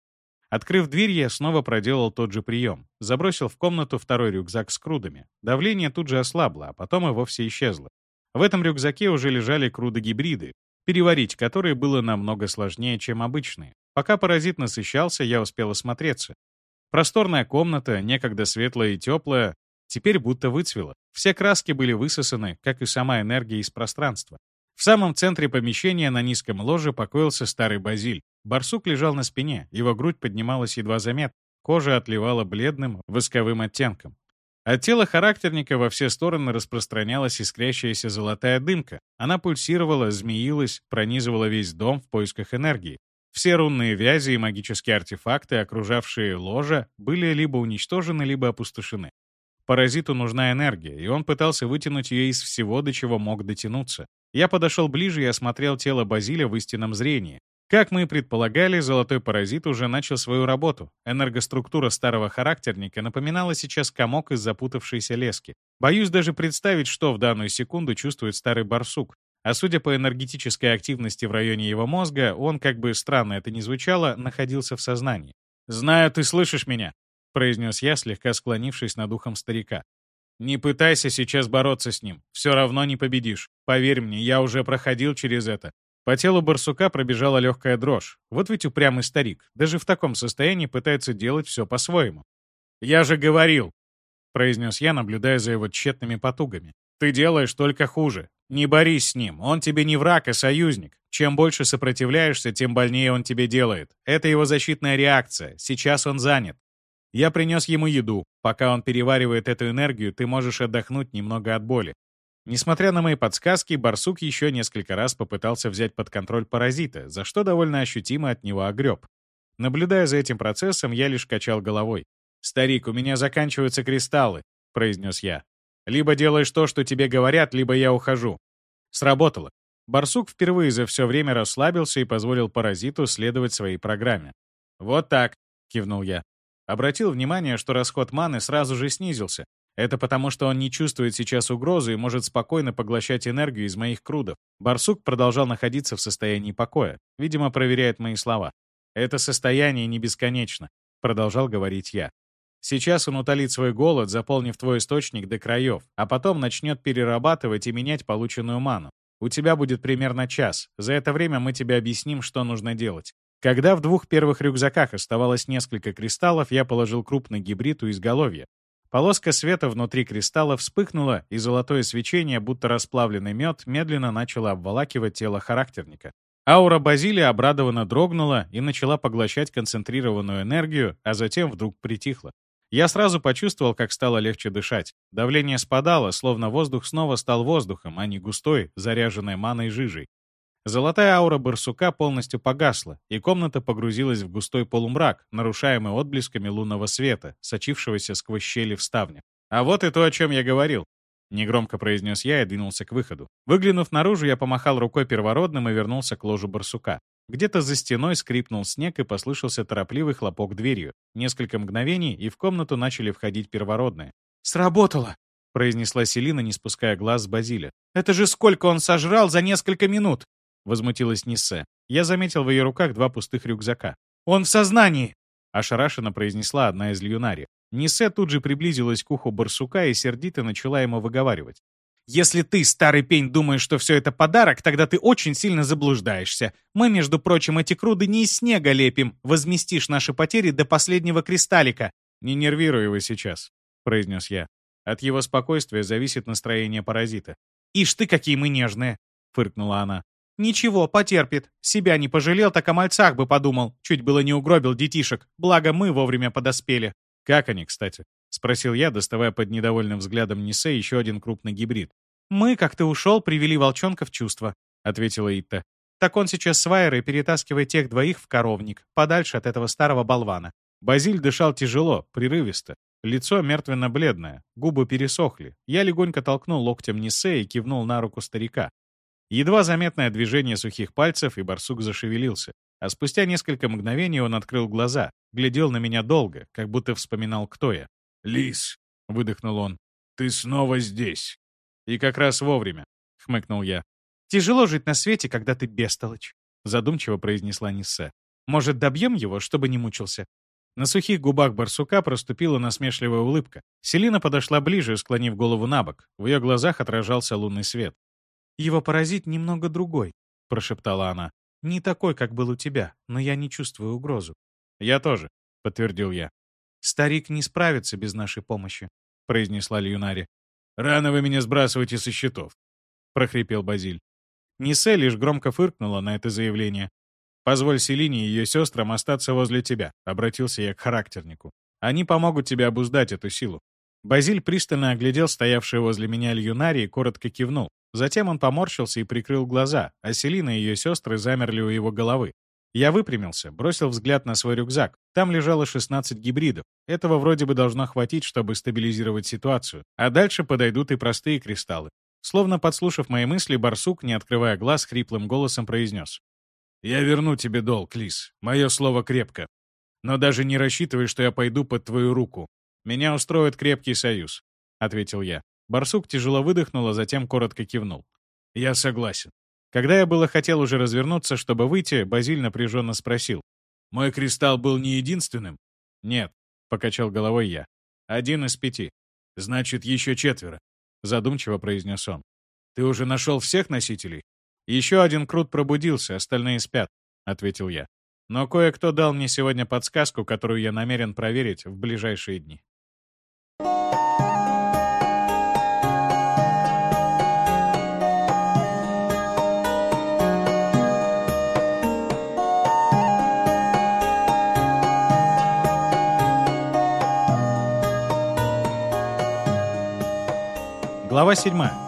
Открыв дверь, я снова проделал тот же прием. Забросил в комнату второй рюкзак с крудами. Давление тут же ослабло, а потом и вовсе исчезло. В этом рюкзаке уже лежали круды-гибриды, переварить которые было намного сложнее, чем обычные. Пока паразит насыщался, я успел осмотреться. Просторная комната, некогда светлая и теплая, теперь будто выцвела. Все краски были высосаны, как и сама энергия из пространства. В самом центре помещения на низком ложе покоился старый базиль. Барсук лежал на спине, его грудь поднималась едва заметно, кожа отливала бледным, восковым оттенком. От тела характерника во все стороны распространялась искрящаяся золотая дымка. Она пульсировала, змеилась, пронизывала весь дом в поисках энергии. Все рунные вязи и магические артефакты, окружавшие ложа, были либо уничтожены, либо опустошены. Паразиту нужна энергия, и он пытался вытянуть ее из всего, до чего мог дотянуться. Я подошел ближе и осмотрел тело Базиля в истинном зрении. Как мы и предполагали, золотой паразит уже начал свою работу. Энергоструктура старого характерника напоминала сейчас комок из запутавшейся лески. Боюсь даже представить, что в данную секунду чувствует старый барсук. А судя по энергетической активности в районе его мозга, он, как бы странно это ни звучало, находился в сознании. «Знаю, ты слышишь меня», — произнес я, слегка склонившись над ухом старика. «Не пытайся сейчас бороться с ним. Все равно не победишь. Поверь мне, я уже проходил через это. По телу барсука пробежала легкая дрожь. Вот ведь упрямый старик. Даже в таком состоянии пытается делать все по-своему. «Я же говорил!» — произнес я, наблюдая за его тщетными потугами. «Ты делаешь только хуже. Не борись с ним. Он тебе не враг, а союзник. Чем больше сопротивляешься, тем больнее он тебе делает. Это его защитная реакция. Сейчас он занят. Я принес ему еду. Пока он переваривает эту энергию, ты можешь отдохнуть немного от боли. Несмотря на мои подсказки, барсук еще несколько раз попытался взять под контроль паразита, за что довольно ощутимо от него огреб. Наблюдая за этим процессом, я лишь качал головой. «Старик, у меня заканчиваются кристаллы», — произнес я. «Либо делаешь то, что тебе говорят, либо я ухожу». Сработало. Барсук впервые за все время расслабился и позволил паразиту следовать своей программе. «Вот так», — кивнул я. Обратил внимание, что расход маны сразу же снизился, это потому, что он не чувствует сейчас угрозы и может спокойно поглощать энергию из моих крудов. Барсук продолжал находиться в состоянии покоя. Видимо, проверяет мои слова. «Это состояние не бесконечно», — продолжал говорить я. «Сейчас он утолит свой голод, заполнив твой источник до краев, а потом начнет перерабатывать и менять полученную ману. У тебя будет примерно час. За это время мы тебе объясним, что нужно делать. Когда в двух первых рюкзаках оставалось несколько кристаллов, я положил крупный гибрид у изголовья. Полоска света внутри кристалла вспыхнула, и золотое свечение, будто расплавленный мед, медленно начало обволакивать тело характерника. Аура Базилия обрадованно дрогнула и начала поглощать концентрированную энергию, а затем вдруг притихла. Я сразу почувствовал, как стало легче дышать. Давление спадало, словно воздух снова стал воздухом, а не густой, заряженной маной жижей. Золотая аура барсука полностью погасла, и комната погрузилась в густой полумрак, нарушаемый отблесками лунного света, сочившегося сквозь щели в ставне. «А вот и то, о чем я говорил», — негромко произнес я и двинулся к выходу. Выглянув наружу, я помахал рукой первородным и вернулся к ложу барсука. Где-то за стеной скрипнул снег и послышался торопливый хлопок дверью. Несколько мгновений, и в комнату начали входить первородные. «Сработало!» — произнесла Селина, не спуская глаз с Базиля. «Это же сколько он сожрал за несколько минут!» Возмутилась Ниссе. Я заметил в ее руках два пустых рюкзака. «Он в сознании!» — ошарашенно произнесла одна из льюнари. Ниссе тут же приблизилась к уху барсука и сердито начала ему выговаривать. «Если ты, старый пень, думаешь, что все это подарок, тогда ты очень сильно заблуждаешься. Мы, между прочим, эти круды не из снега лепим. Возместишь наши потери до последнего кристаллика». «Не нервируй его сейчас», — произнес я. От его спокойствия зависит настроение паразита. «Ишь ты, какие мы нежные!» — фыркнула она. «Ничего, потерпит. Себя не пожалел, так о мальцах бы подумал. Чуть было не угробил детишек. Благо мы вовремя подоспели». «Как они, кстати?» — спросил я, доставая под недовольным взглядом Нисе еще один крупный гибрид. «Мы, как ты ушел, привели волчонка в чувство», — ответила Итта. «Так он сейчас с Вайерой перетаскивает тех двоих в коровник, подальше от этого старого болвана». Базиль дышал тяжело, прерывисто. Лицо мертвенно-бледное, губы пересохли. Я легонько толкнул локтем Нисе и кивнул на руку старика. Едва заметное движение сухих пальцев, и барсук зашевелился. А спустя несколько мгновений он открыл глаза, глядел на меня долго, как будто вспоминал, кто я. «Лис», — выдохнул он, — «ты снова здесь». «И как раз вовремя», — хмыкнул я. «Тяжело жить на свете, когда ты бестолочь», — задумчиво произнесла Ниссе. «Может, добьем его, чтобы не мучился?» На сухих губах барсука проступила насмешливая улыбка. Селина подошла ближе, склонив голову на бок. В ее глазах отражался лунный свет. «Его паразит немного другой», — прошептала она. Не такой, как был у тебя, но я не чувствую угрозу». «Я тоже», — подтвердил я. «Старик не справится без нашей помощи», — произнесла Льюнари. «Рано вы меня сбрасываете со счетов», — прохрипел Базиль. Нисе лишь громко фыркнула на это заявление. «Позволь Селине и ее сестрам остаться возле тебя», — обратился я к характернику. «Они помогут тебе обуздать эту силу». Базиль пристально оглядел стоявшие возле меня Льюнари и коротко кивнул. Затем он поморщился и прикрыл глаза, а Селина и ее сестры замерли у его головы. Я выпрямился, бросил взгляд на свой рюкзак. Там лежало 16 гибридов. Этого вроде бы должно хватить, чтобы стабилизировать ситуацию. А дальше подойдут и простые кристаллы. Словно подслушав мои мысли, барсук, не открывая глаз, хриплым голосом произнес. «Я верну тебе долг, Лис. Мое слово крепко. Но даже не рассчитывай, что я пойду под твою руку. Меня устроит крепкий союз», — ответил я. Барсук тяжело выдохнул, а затем коротко кивнул. «Я согласен». Когда я было хотел уже развернуться, чтобы выйти, Базиль напряженно спросил. «Мой кристалл был не единственным?» «Нет», — покачал головой я. «Один из пяти». «Значит, еще четверо», — задумчиво произнес он. «Ты уже нашел всех носителей?» «Еще один крут пробудился, остальные спят», — ответил я. «Но кое-кто дал мне сегодня подсказку, которую я намерен проверить в ближайшие дни». Глава 7.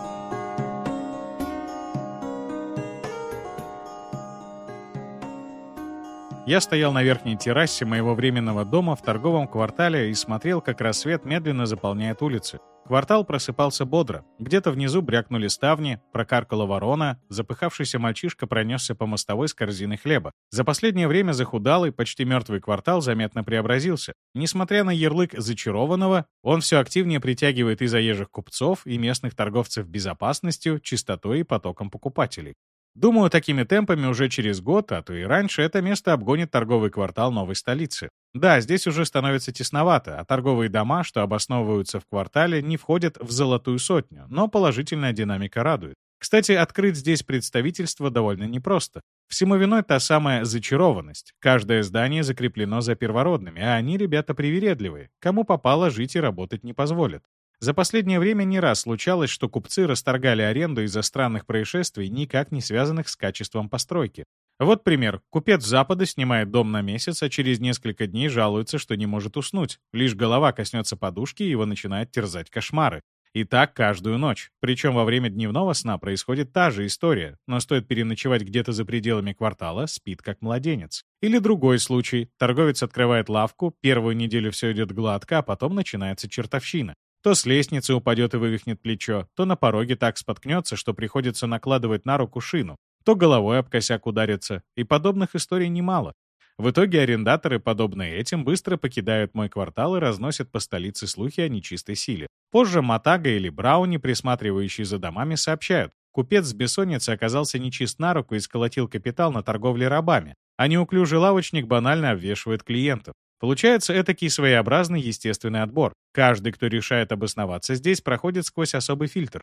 Я стоял на верхней террасе моего временного дома в торговом квартале и смотрел, как рассвет медленно заполняет улицы. Квартал просыпался бодро. Где-то внизу брякнули ставни, прокаркала ворона, запыхавшийся мальчишка пронесся по мостовой с корзиной хлеба. За последнее время захудалый, почти мертвый квартал заметно преобразился. Несмотря на ярлык «зачарованного», он все активнее притягивает и заезжих купцов, и местных торговцев безопасностью, чистотой и потоком покупателей. Думаю, такими темпами уже через год, а то и раньше, это место обгонит торговый квартал новой столицы. Да, здесь уже становится тесновато, а торговые дома, что обосновываются в квартале, не входят в золотую сотню, но положительная динамика радует. Кстати, открыть здесь представительство довольно непросто. Всему виной та самая зачарованность. Каждое здание закреплено за первородными, а они ребята привередливые. Кому попало, жить и работать не позволят. За последнее время не раз случалось, что купцы расторгали аренду из-за странных происшествий, никак не связанных с качеством постройки. Вот пример. Купец Запада снимает дом на месяц, а через несколько дней жалуется, что не может уснуть. Лишь голова коснется подушки, и его начинает терзать кошмары. И так каждую ночь. Причем во время дневного сна происходит та же история, но стоит переночевать где-то за пределами квартала, спит как младенец. Или другой случай. Торговец открывает лавку, первую неделю все идет гладко, а потом начинается чертовщина. То с лестницы упадет и вывихнет плечо, то на пороге так споткнется, что приходится накладывать на руку шину, то головой об косяк ударится, и подобных историй немало. В итоге арендаторы, подобные этим, быстро покидают мой квартал и разносят по столице слухи о нечистой силе. Позже Матага или Брауни, присматривающие за домами, сообщают, купец с бессонницы оказался нечист на руку и сколотил капитал на торговле рабами, а неуклюжий лавочник банально обвешивает клиентов. Получается этакий своеобразный естественный отбор. Каждый, кто решает обосноваться здесь, проходит сквозь особый фильтр.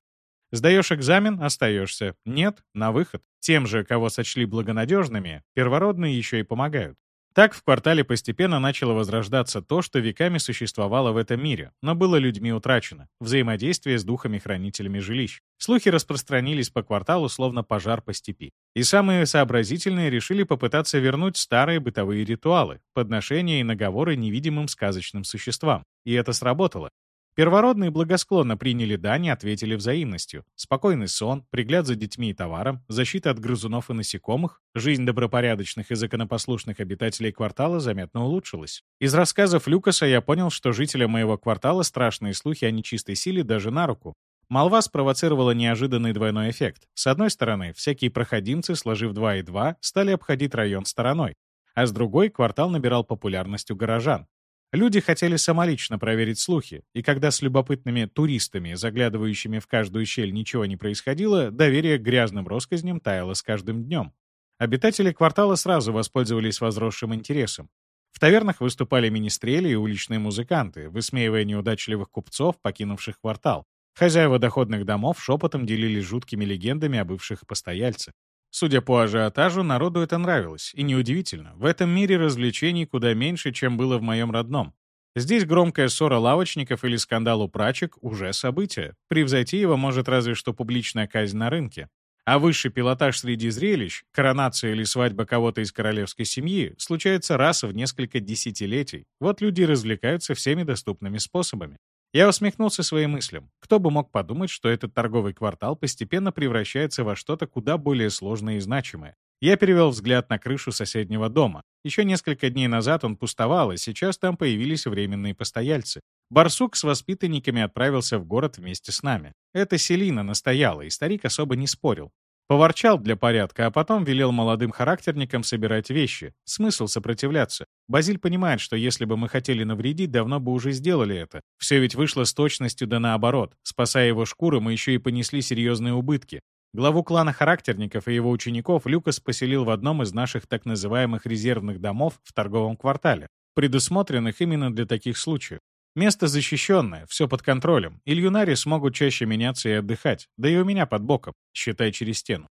Сдаешь экзамен — остаешься. Нет — на выход. Тем же, кого сочли благонадежными, первородные еще и помогают. Так в квартале постепенно начало возрождаться то, что веками существовало в этом мире, но было людьми утрачено — взаимодействие с духами-хранителями жилищ. Слухи распространились по кварталу, словно пожар по степи. И самые сообразительные решили попытаться вернуть старые бытовые ритуалы, подношения и наговоры невидимым сказочным существам. И это сработало. Первородные благосклонно приняли дань и ответили взаимностью. Спокойный сон, пригляд за детьми и товаром, защита от грызунов и насекомых, жизнь добропорядочных и законопослушных обитателей квартала заметно улучшилась. Из рассказов Люкаса я понял, что жителям моего квартала страшные слухи о нечистой силе даже на руку. Молва спровоцировала неожиданный двойной эффект. С одной стороны, всякие проходимцы, сложив два и два, стали обходить район стороной. А с другой, квартал набирал популярность у горожан. Люди хотели самолично проверить слухи, и когда с любопытными туристами, заглядывающими в каждую щель, ничего не происходило, доверие к грязным россказням таяло с каждым днем. Обитатели квартала сразу воспользовались возросшим интересом. В тавернах выступали министрели и уличные музыканты, высмеивая неудачливых купцов, покинувших квартал. Хозяева доходных домов шепотом делились жуткими легендами о бывших постояльцах. Судя по ажиотажу, народу это нравилось. И неудивительно, в этом мире развлечений куда меньше, чем было в моем родном. Здесь громкая ссора лавочников или скандал у прачек — уже событие. Превзойти его может разве что публичная казнь на рынке. А высший пилотаж среди зрелищ, коронация или свадьба кого-то из королевской семьи, случается раз в несколько десятилетий. Вот люди развлекаются всеми доступными способами. Я усмехнулся своим мыслям. Кто бы мог подумать, что этот торговый квартал постепенно превращается во что-то куда более сложное и значимое. Я перевел взгляд на крышу соседнего дома. Еще несколько дней назад он пустовал, и сейчас там появились временные постояльцы. Барсук с воспитанниками отправился в город вместе с нами. Это Селина настояла, и старик особо не спорил. Поворчал для порядка, а потом велел молодым характерникам собирать вещи. Смысл сопротивляться. Базиль понимает, что если бы мы хотели навредить, давно бы уже сделали это. Все ведь вышло с точностью да наоборот. Спасая его шкуру, мы еще и понесли серьезные убытки. Главу клана характерников и его учеников Люкас поселил в одном из наших так называемых резервных домов в торговом квартале, предусмотренных именно для таких случаев. Место защищенное, все под контролем. Ильюнари смогут чаще меняться и отдыхать, да и у меня под боком, считай через стену.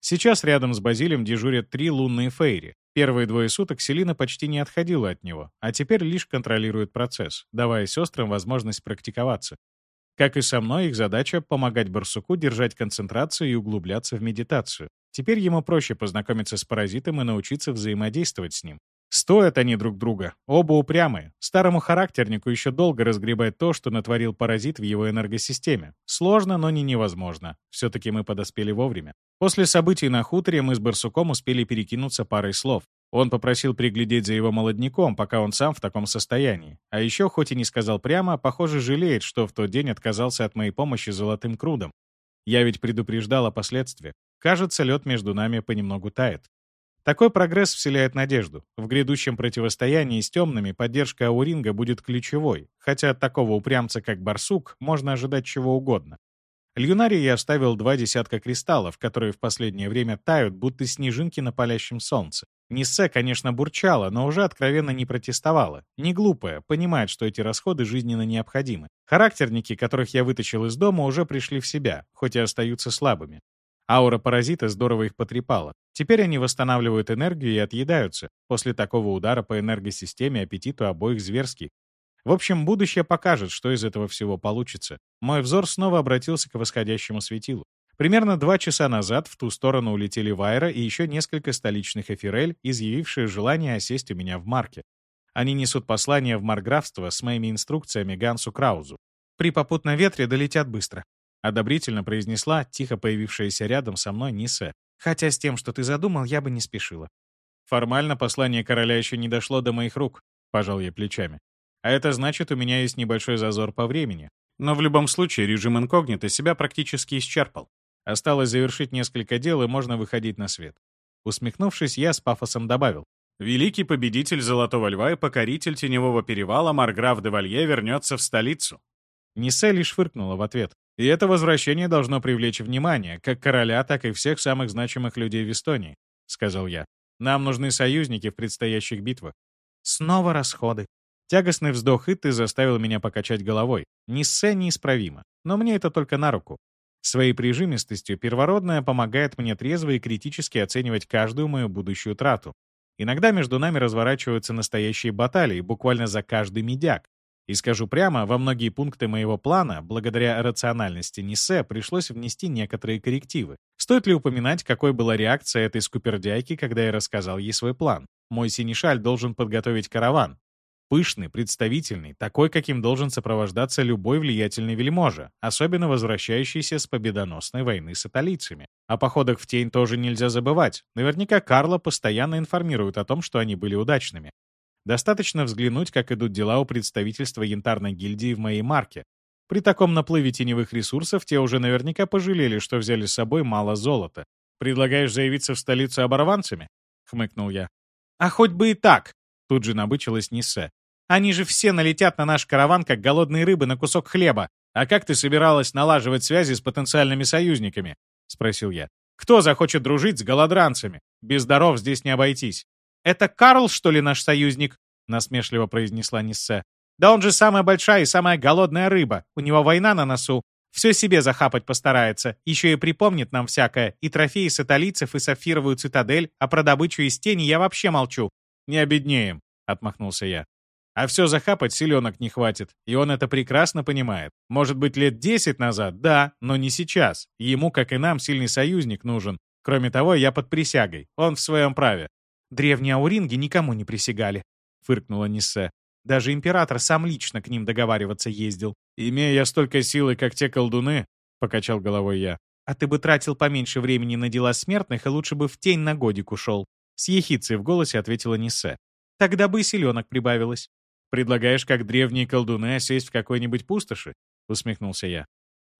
Сейчас рядом с Базилем дежурят три лунные фейри. Первые двое суток Селина почти не отходила от него, а теперь лишь контролирует процесс, давая сестрам возможность практиковаться. Как и со мной, их задача — помогать барсуку держать концентрацию и углубляться в медитацию. Теперь ему проще познакомиться с паразитом и научиться взаимодействовать с ним. Стоят они друг друга, оба упрямые. Старому характернику еще долго разгребать то, что натворил паразит в его энергосистеме. Сложно, но не невозможно. Все-таки мы подоспели вовремя. После событий на хуторе мы с Барсуком успели перекинуться парой слов. Он попросил приглядеть за его молодняком, пока он сам в таком состоянии. А еще, хоть и не сказал прямо, похоже, жалеет, что в тот день отказался от моей помощи золотым крудом. Я ведь предупреждал о последствиях. Кажется, лед между нами понемногу тает. Такой прогресс вселяет надежду. В грядущем противостоянии с темными поддержка Ауринга будет ключевой, хотя от такого упрямца, как Барсук, можно ожидать чего угодно. Льюнари я оставил два десятка кристаллов, которые в последнее время тают, будто снежинки на палящем солнце. Ниссе, конечно, бурчала, но уже откровенно не протестовала. Не глупая, понимает, что эти расходы жизненно необходимы. Характерники, которых я вытащил из дома, уже пришли в себя, хоть и остаются слабыми. Аура паразита здорово их потрепала. Теперь они восстанавливают энергию и отъедаются. После такого удара по энергосистеме аппетит у обоих зверский. В общем, будущее покажет, что из этого всего получится. Мой взор снова обратился к восходящему светилу. Примерно два часа назад в ту сторону улетели Вайра и еще несколько столичных эфирель, изъявившие желание осесть у меня в марке. Они несут послание в марграфство с моими инструкциями Гансу Краузу. При попутном ветре долетят быстро. Одобрительно произнесла тихо появившаяся рядом со мной Нисе. Хотя с тем, что ты задумал, я бы не спешила. Формально послание короля еще не дошло до моих рук, пожал я плечами. А это значит, у меня есть небольшой зазор по времени. Но в любом случае режим инкогнито себя практически исчерпал. Осталось завершить несколько дел, и можно выходить на свет. Усмехнувшись, я с пафосом добавил. Великий победитель Золотого Льва и покоритель Теневого Перевала Марграф де Валье вернется в столицу. Нисе лишь фыркнула в ответ. И это возвращение должно привлечь внимание, как короля, так и всех самых значимых людей в Эстонии, — сказал я. Нам нужны союзники в предстоящих битвах. Снова расходы. Тягостный вздох Итты заставил меня покачать головой. Ниссе неисправимо, но мне это только на руку. Своей прижимистостью первородная помогает мне трезво и критически оценивать каждую мою будущую трату. Иногда между нами разворачиваются настоящие баталии, буквально за каждый медяк. И скажу прямо, во многие пункты моего плана, благодаря рациональности Нисе, пришлось внести некоторые коррективы. Стоит ли упоминать, какой была реакция этой скупердяйки, когда я рассказал ей свой план? Мой синишаль должен подготовить караван. Пышный, представительный, такой, каким должен сопровождаться любой влиятельный вельможа, особенно возвращающийся с победоносной войны с италийцами. О походах в тень тоже нельзя забывать. Наверняка Карло постоянно информирует о том, что они были удачными. Достаточно взглянуть, как идут дела у представительства янтарной гильдии в моей марке. При таком наплыве теневых ресурсов те уже наверняка пожалели, что взяли с собой мало золота. «Предлагаешь заявиться в столицу оборванцами?» — хмыкнул я. «А хоть бы и так!» — тут же набычилась Ниссе. «Они же все налетят на наш караван, как голодные рыбы на кусок хлеба. А как ты собиралась налаживать связи с потенциальными союзниками?» — спросил я. «Кто захочет дружить с голодранцами? Без даров здесь не обойтись». «Это Карл, что ли, наш союзник?» — насмешливо произнесла Ниссе. «Да он же самая большая и самая голодная рыба. У него война на носу. Все себе захапать постарается, еще и припомнит нам всякое, и трофеи сатолицев, и сапфировую цитадель, а про добычу из тени я вообще молчу. «Не обеднеем», — отмахнулся я. «А все захапать селенок не хватит, и он это прекрасно понимает. Может быть, лет десять назад, да, но не сейчас. Ему, как и нам, сильный союзник нужен. Кроме того, я под присягой, он в своем праве». «Древние ауринги никому не присягали», — фыркнула Ниссе. «Даже император сам лично к ним договариваться ездил». «Имея столько силы, как те колдуны», — покачал головой я. «А ты бы тратил поменьше времени на дела смертных и лучше бы в тень на годик ушел. С ехицей в голосе ответила Нисе. «Тогда бы и селенок прибавилось». «Предлагаешь, как древние колдуны, сесть в какой-нибудь пустоши?» — усмехнулся я.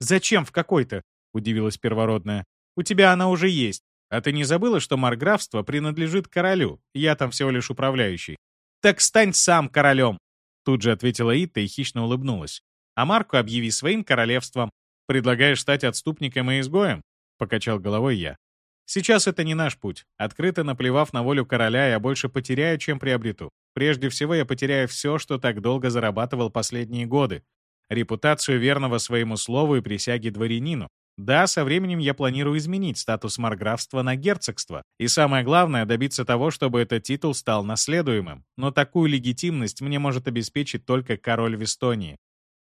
«Зачем в какой-то?» — удивилась первородная. «У тебя она уже есть. А ты не забыла, что марграфство принадлежит королю? Я там всего лишь управляющий». «Так стань сам королем!» Тут же ответила Итта и хищно улыбнулась. «А Марку объяви своим королевством. Предлагаешь стать отступником и изгоем?» — покачал головой я. Сейчас это не наш путь. Открыто наплевав на волю короля, я больше потеряю, чем приобрету. Прежде всего, я потеряю все, что так долго зарабатывал последние годы. Репутацию верного своему слову и присяге дворянину. Да, со временем я планирую изменить статус марграфства на герцогство. И самое главное, добиться того, чтобы этот титул стал наследуемым. Но такую легитимность мне может обеспечить только король Вестонии.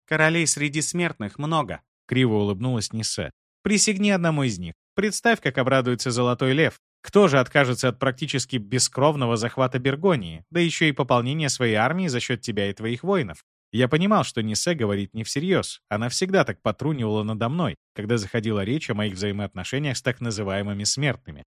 «Королей среди смертных много», — криво улыбнулась Ниссе. «Присягни одному из них. Представь, как обрадуется Золотой Лев. Кто же откажется от практически бескровного захвата Бергонии, да еще и пополнения своей армии за счет тебя и твоих воинов? Я понимал, что Нисе говорит не всерьез. Она всегда так потрунивала надо мной, когда заходила речь о моих взаимоотношениях с так называемыми смертными.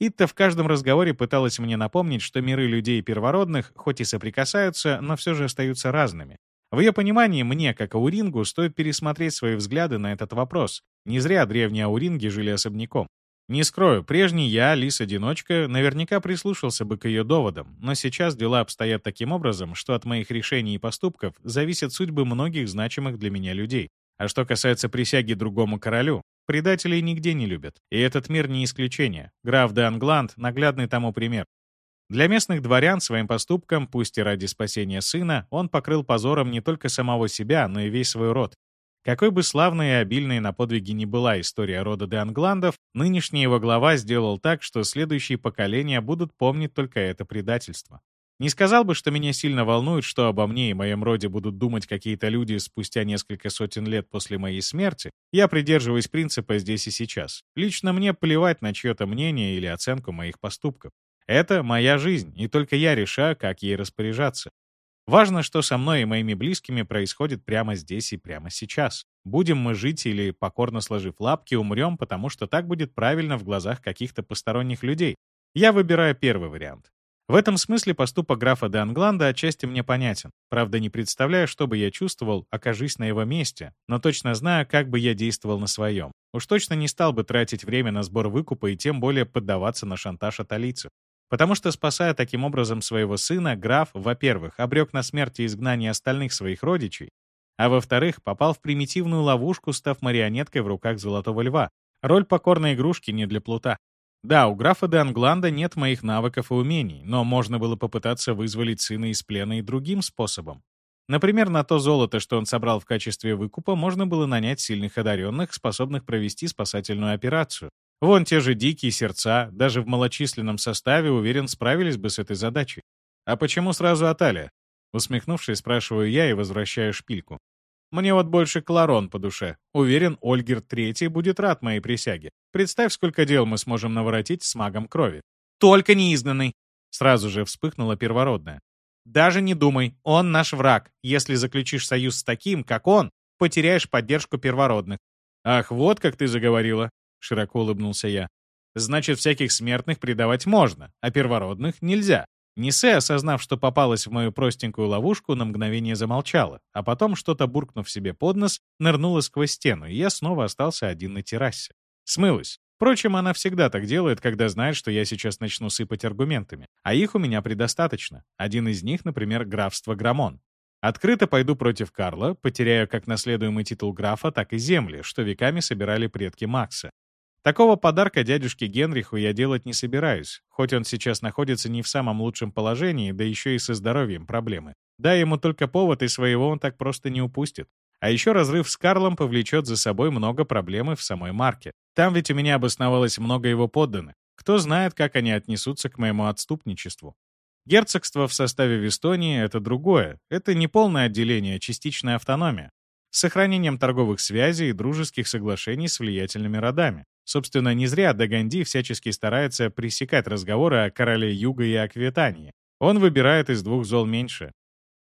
Итта в каждом разговоре пыталась мне напомнить, что миры людей первородных хоть и соприкасаются, но все же остаются разными. В ее понимании мне, как аурингу, стоит пересмотреть свои взгляды на этот вопрос. Не зря древние ауринги жили особняком. Не скрою, прежний я, лис-одиночка, наверняка прислушался бы к ее доводам, но сейчас дела обстоят таким образом, что от моих решений и поступков зависят судьбы многих значимых для меня людей. А что касается присяги другому королю, предателей нигде не любят. И этот мир не исключение. Граф де Англанд — наглядный тому пример. Для местных дворян своим поступком, пусть и ради спасения сына, он покрыл позором не только самого себя, но и весь свой род. Какой бы славной и обильной на подвиги ни была история рода де Англандов, нынешний его глава сделал так, что следующие поколения будут помнить только это предательство. Не сказал бы, что меня сильно волнует, что обо мне и моем роде будут думать какие-то люди спустя несколько сотен лет после моей смерти. Я придерживаюсь принципа здесь и сейчас. Лично мне плевать на чье-то мнение или оценку моих поступков. Это моя жизнь, и только я решаю, как ей распоряжаться. Важно, что со мной и моими близкими происходит прямо здесь и прямо сейчас. Будем мы жить или, покорно сложив лапки, умрем, потому что так будет правильно в глазах каких-то посторонних людей. Я выбираю первый вариант. В этом смысле поступок графа де Англанда отчасти мне понятен. Правда, не представляю, что бы я чувствовал, окажись на его месте, но точно знаю, как бы я действовал на своем. Уж точно не стал бы тратить время на сбор выкупа и тем более поддаваться на шантаж аталийцев. Потому что, спасая таким образом своего сына, граф, во-первых, обрек на смерть и изгнание остальных своих родичей, а во-вторых, попал в примитивную ловушку, став марионеткой в руках Золотого Льва. Роль покорной игрушки не для плута. Да, у графа де Англанда нет моих навыков и умений, но можно было попытаться вызволить сына из плена и другим способом. Например, на то золото, что он собрал в качестве выкупа, можно было нанять сильных одаренных, способных провести спасательную операцию. Вон те же дикие сердца, даже в малочисленном составе, уверен, справились бы с этой задачей. А почему сразу Аталия? Усмехнувшись, спрашиваю я и возвращаю шпильку. Мне вот больше Кларон по душе. Уверен, Ольгер Третий будет рад моей присяге. Представь, сколько дел мы сможем наворотить с магом крови. Только неизданный. Сразу же вспыхнула первородная. Даже не думай, он наш враг. Если заключишь союз с таким, как он, потеряешь поддержку первородных. Ах, вот как ты заговорила. — широко улыбнулся я. «Значит, всяких смертных предавать можно, а первородных нельзя». Нисе, осознав, что попалась в мою простенькую ловушку, на мгновение замолчала, а потом, что-то буркнув себе под нос, нырнула сквозь стену, и я снова остался один на террасе. Смылась. Впрочем, она всегда так делает, когда знает, что я сейчас начну сыпать аргументами. А их у меня предостаточно. Один из них, например, графство Грамон. Открыто пойду против Карла, потеряю как наследуемый титул графа, так и земли, что веками собирали предки Макса. Такого подарка дядюшке Генриху я делать не собираюсь, хоть он сейчас находится не в самом лучшем положении, да еще и со здоровьем проблемы. Да, ему только повод, и своего он так просто не упустит. А еще разрыв с Карлом повлечет за собой много проблем и в самой марке. Там ведь у меня обосновалось много его подданных. Кто знает, как они отнесутся к моему отступничеству. Герцогство в составе Вестонии — это другое. Это не полное отделение, а частичная автономия. С сохранением торговых связей и дружеских соглашений с влиятельными родами. Собственно, не зря Даганди всячески старается пресекать разговоры о короле Юга и Аквитании. Он выбирает из двух зол меньше.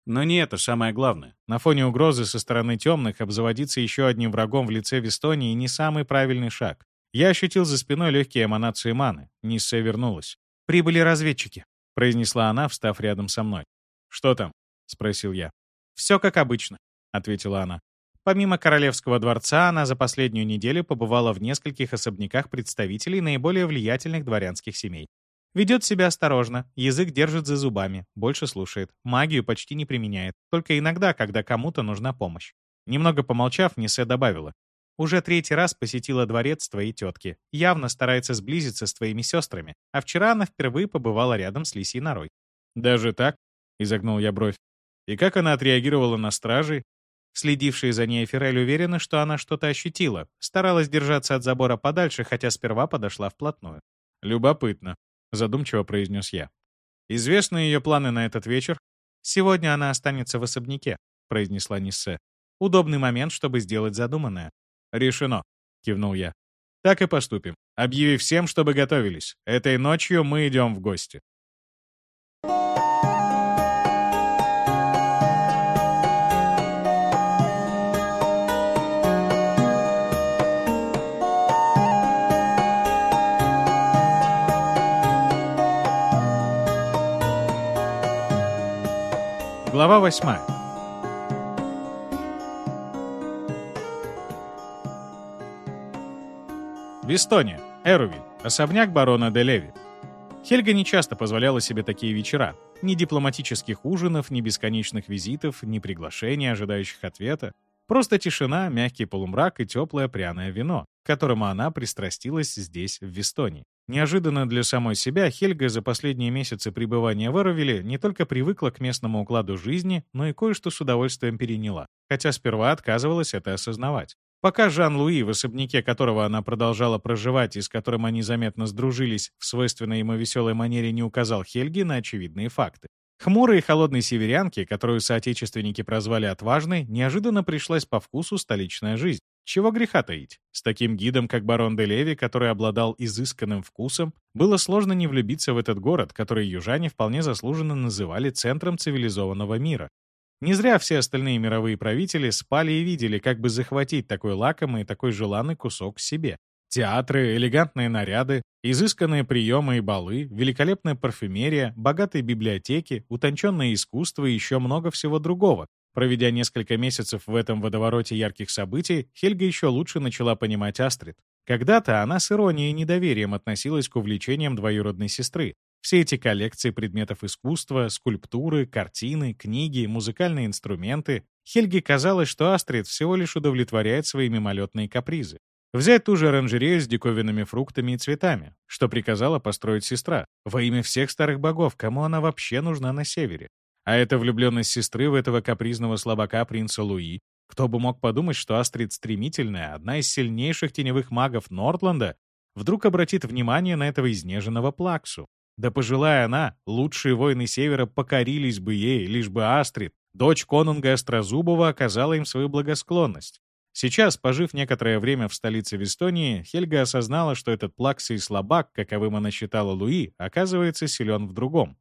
Но не это самое главное. На фоне угрозы со стороны темных обзаводиться еще одним врагом в лице Вестонии не самый правильный шаг. Я ощутил за спиной легкие эманации маны. Ниссе вернулась. «Прибыли разведчики», — произнесла она, встав рядом со мной. «Что там?» — спросил я. «Все как обычно», — ответила она. Помимо Королевского дворца, она за последнюю неделю побывала в нескольких особняках представителей наиболее влиятельных дворянских семей. Ведет себя осторожно, язык держит за зубами, больше слушает, магию почти не применяет, только иногда, когда кому-то нужна помощь. Немного помолчав, Нисе добавила. «Уже третий раз посетила дворец твоей тетки. Явно старается сблизиться с твоими сестрами, а вчера она впервые побывала рядом с лисьей норой». «Даже так?» — изогнул я бровь. «И как она отреагировала на стражей? Следившие за ней Ферель уверены, что она что-то ощутила. Старалась держаться от забора подальше, хотя сперва подошла вплотную. «Любопытно», — задумчиво произнес я. «Известны ее планы на этот вечер?» «Сегодня она останется в особняке», — произнесла Ниссе. «Удобный момент, чтобы сделать задуманное». «Решено», — кивнул я. «Так и поступим. Объяви всем, чтобы готовились. Этой ночью мы идем в гости». Глава 8. Вестония, Эрувиль, особняк барона де Леви. Хельга нечасто позволяла себе такие вечера. Ни дипломатических ужинов, ни бесконечных визитов, ни приглашений, ожидающих ответа. Просто тишина, мягкий полумрак и теплое пряное вино, к которому она пристрастилась здесь, в Вестонии. Неожиданно для самой себя Хельга за последние месяцы пребывания в Эровиле не только привыкла к местному укладу жизни, но и кое-что с удовольствием переняла, хотя сперва отказывалась это осознавать. Пока Жан-Луи, в особняке которого она продолжала проживать и с которым они заметно сдружились, в свойственной ему веселой манере не указал Хельге на очевидные факты. Хмурой и холодной северянке, которую соотечественники прозвали отважной, неожиданно пришлась по вкусу столичная жизнь. Чего греха таить? С таким гидом, как барон де Леви, который обладал изысканным вкусом, было сложно не влюбиться в этот город, который южане вполне заслуженно называли центром цивилизованного мира. Не зря все остальные мировые правители спали и видели, как бы захватить такой лакомый и такой желанный кусок себе. Театры, элегантные наряды, изысканные приемы и балы, великолепная парфюмерия, богатые библиотеки, утонченное искусство и еще много всего другого, Проведя несколько месяцев в этом водовороте ярких событий, Хельга еще лучше начала понимать Астрид. Когда-то она с иронией и недоверием относилась к увлечениям двоюродной сестры. Все эти коллекции предметов искусства, скульптуры, картины, книги, музыкальные инструменты. Хельге казалось, что Астрид всего лишь удовлетворяет свои мимолетные капризы. Взять ту же оранжерею с диковинными фруктами и цветами, что приказала построить сестра. Во имя всех старых богов, кому она вообще нужна на севере? А эта влюбленность сестры в этого капризного слабака принца Луи. Кто бы мог подумать, что Астрид Стремительная, одна из сильнейших теневых магов Нортланда, вдруг обратит внимание на этого изнеженного Плаксу. Да пожелая она, лучшие воины Севера покорились бы ей, лишь бы Астрид, дочь конунга Острозубова, оказала им свою благосклонность. Сейчас, пожив некоторое время в столице Вестонии, Хельга осознала, что этот Плакса и слабак, каковым она считала Луи, оказывается силен в другом.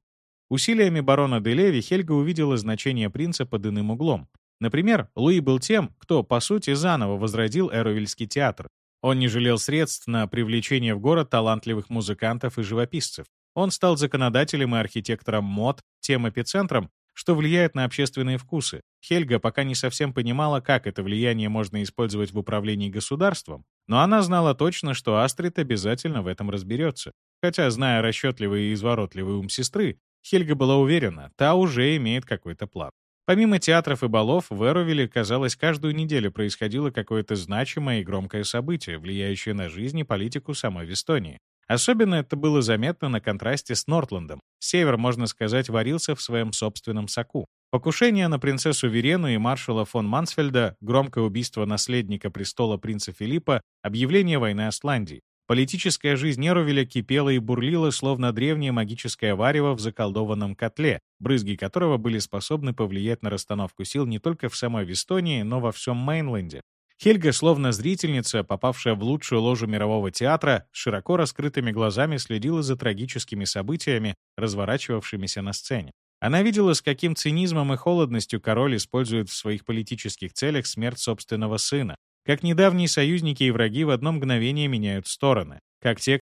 Усилиями барона де Леви Хельга увидела значение принца под иным углом. Например, Луи был тем, кто, по сути, заново возродил Эровильский театр. Он не жалел средств на привлечение в город талантливых музыкантов и живописцев. Он стал законодателем и архитектором мод, тем эпицентром, что влияет на общественные вкусы. Хельга пока не совсем понимала, как это влияние можно использовать в управлении государством, но она знала точно, что Астрид обязательно в этом разберется. Хотя, зная расчетливый и изворотливый ум сестры, Хельга была уверена, та уже имеет какой-то план. Помимо театров и балов, в Эровиле, казалось, каждую неделю происходило какое-то значимое и громкое событие, влияющее на жизнь и политику самой Вестонии. Особенно это было заметно на контрасте с Нортландом. Север, можно сказать, варился в своем собственном соку. Покушение на принцессу Верену и маршала фон Мансфельда, громкое убийство наследника престола принца Филиппа, объявление войны Асландии. Политическая жизнь Эрувеля кипела и бурлила, словно древнее магическое варево в заколдованном котле, брызги которого были способны повлиять на расстановку сил не только в самой Вестонии, но во всем Мейнленде. Хельга, словно зрительница, попавшая в лучшую ложу мирового театра, широко раскрытыми глазами следила за трагическими событиями, разворачивавшимися на сцене. Она видела, с каким цинизмом и холодностью король использует в своих политических целях смерть собственного сына, как недавние союзники и враги в одно мгновение меняют стороны, как те,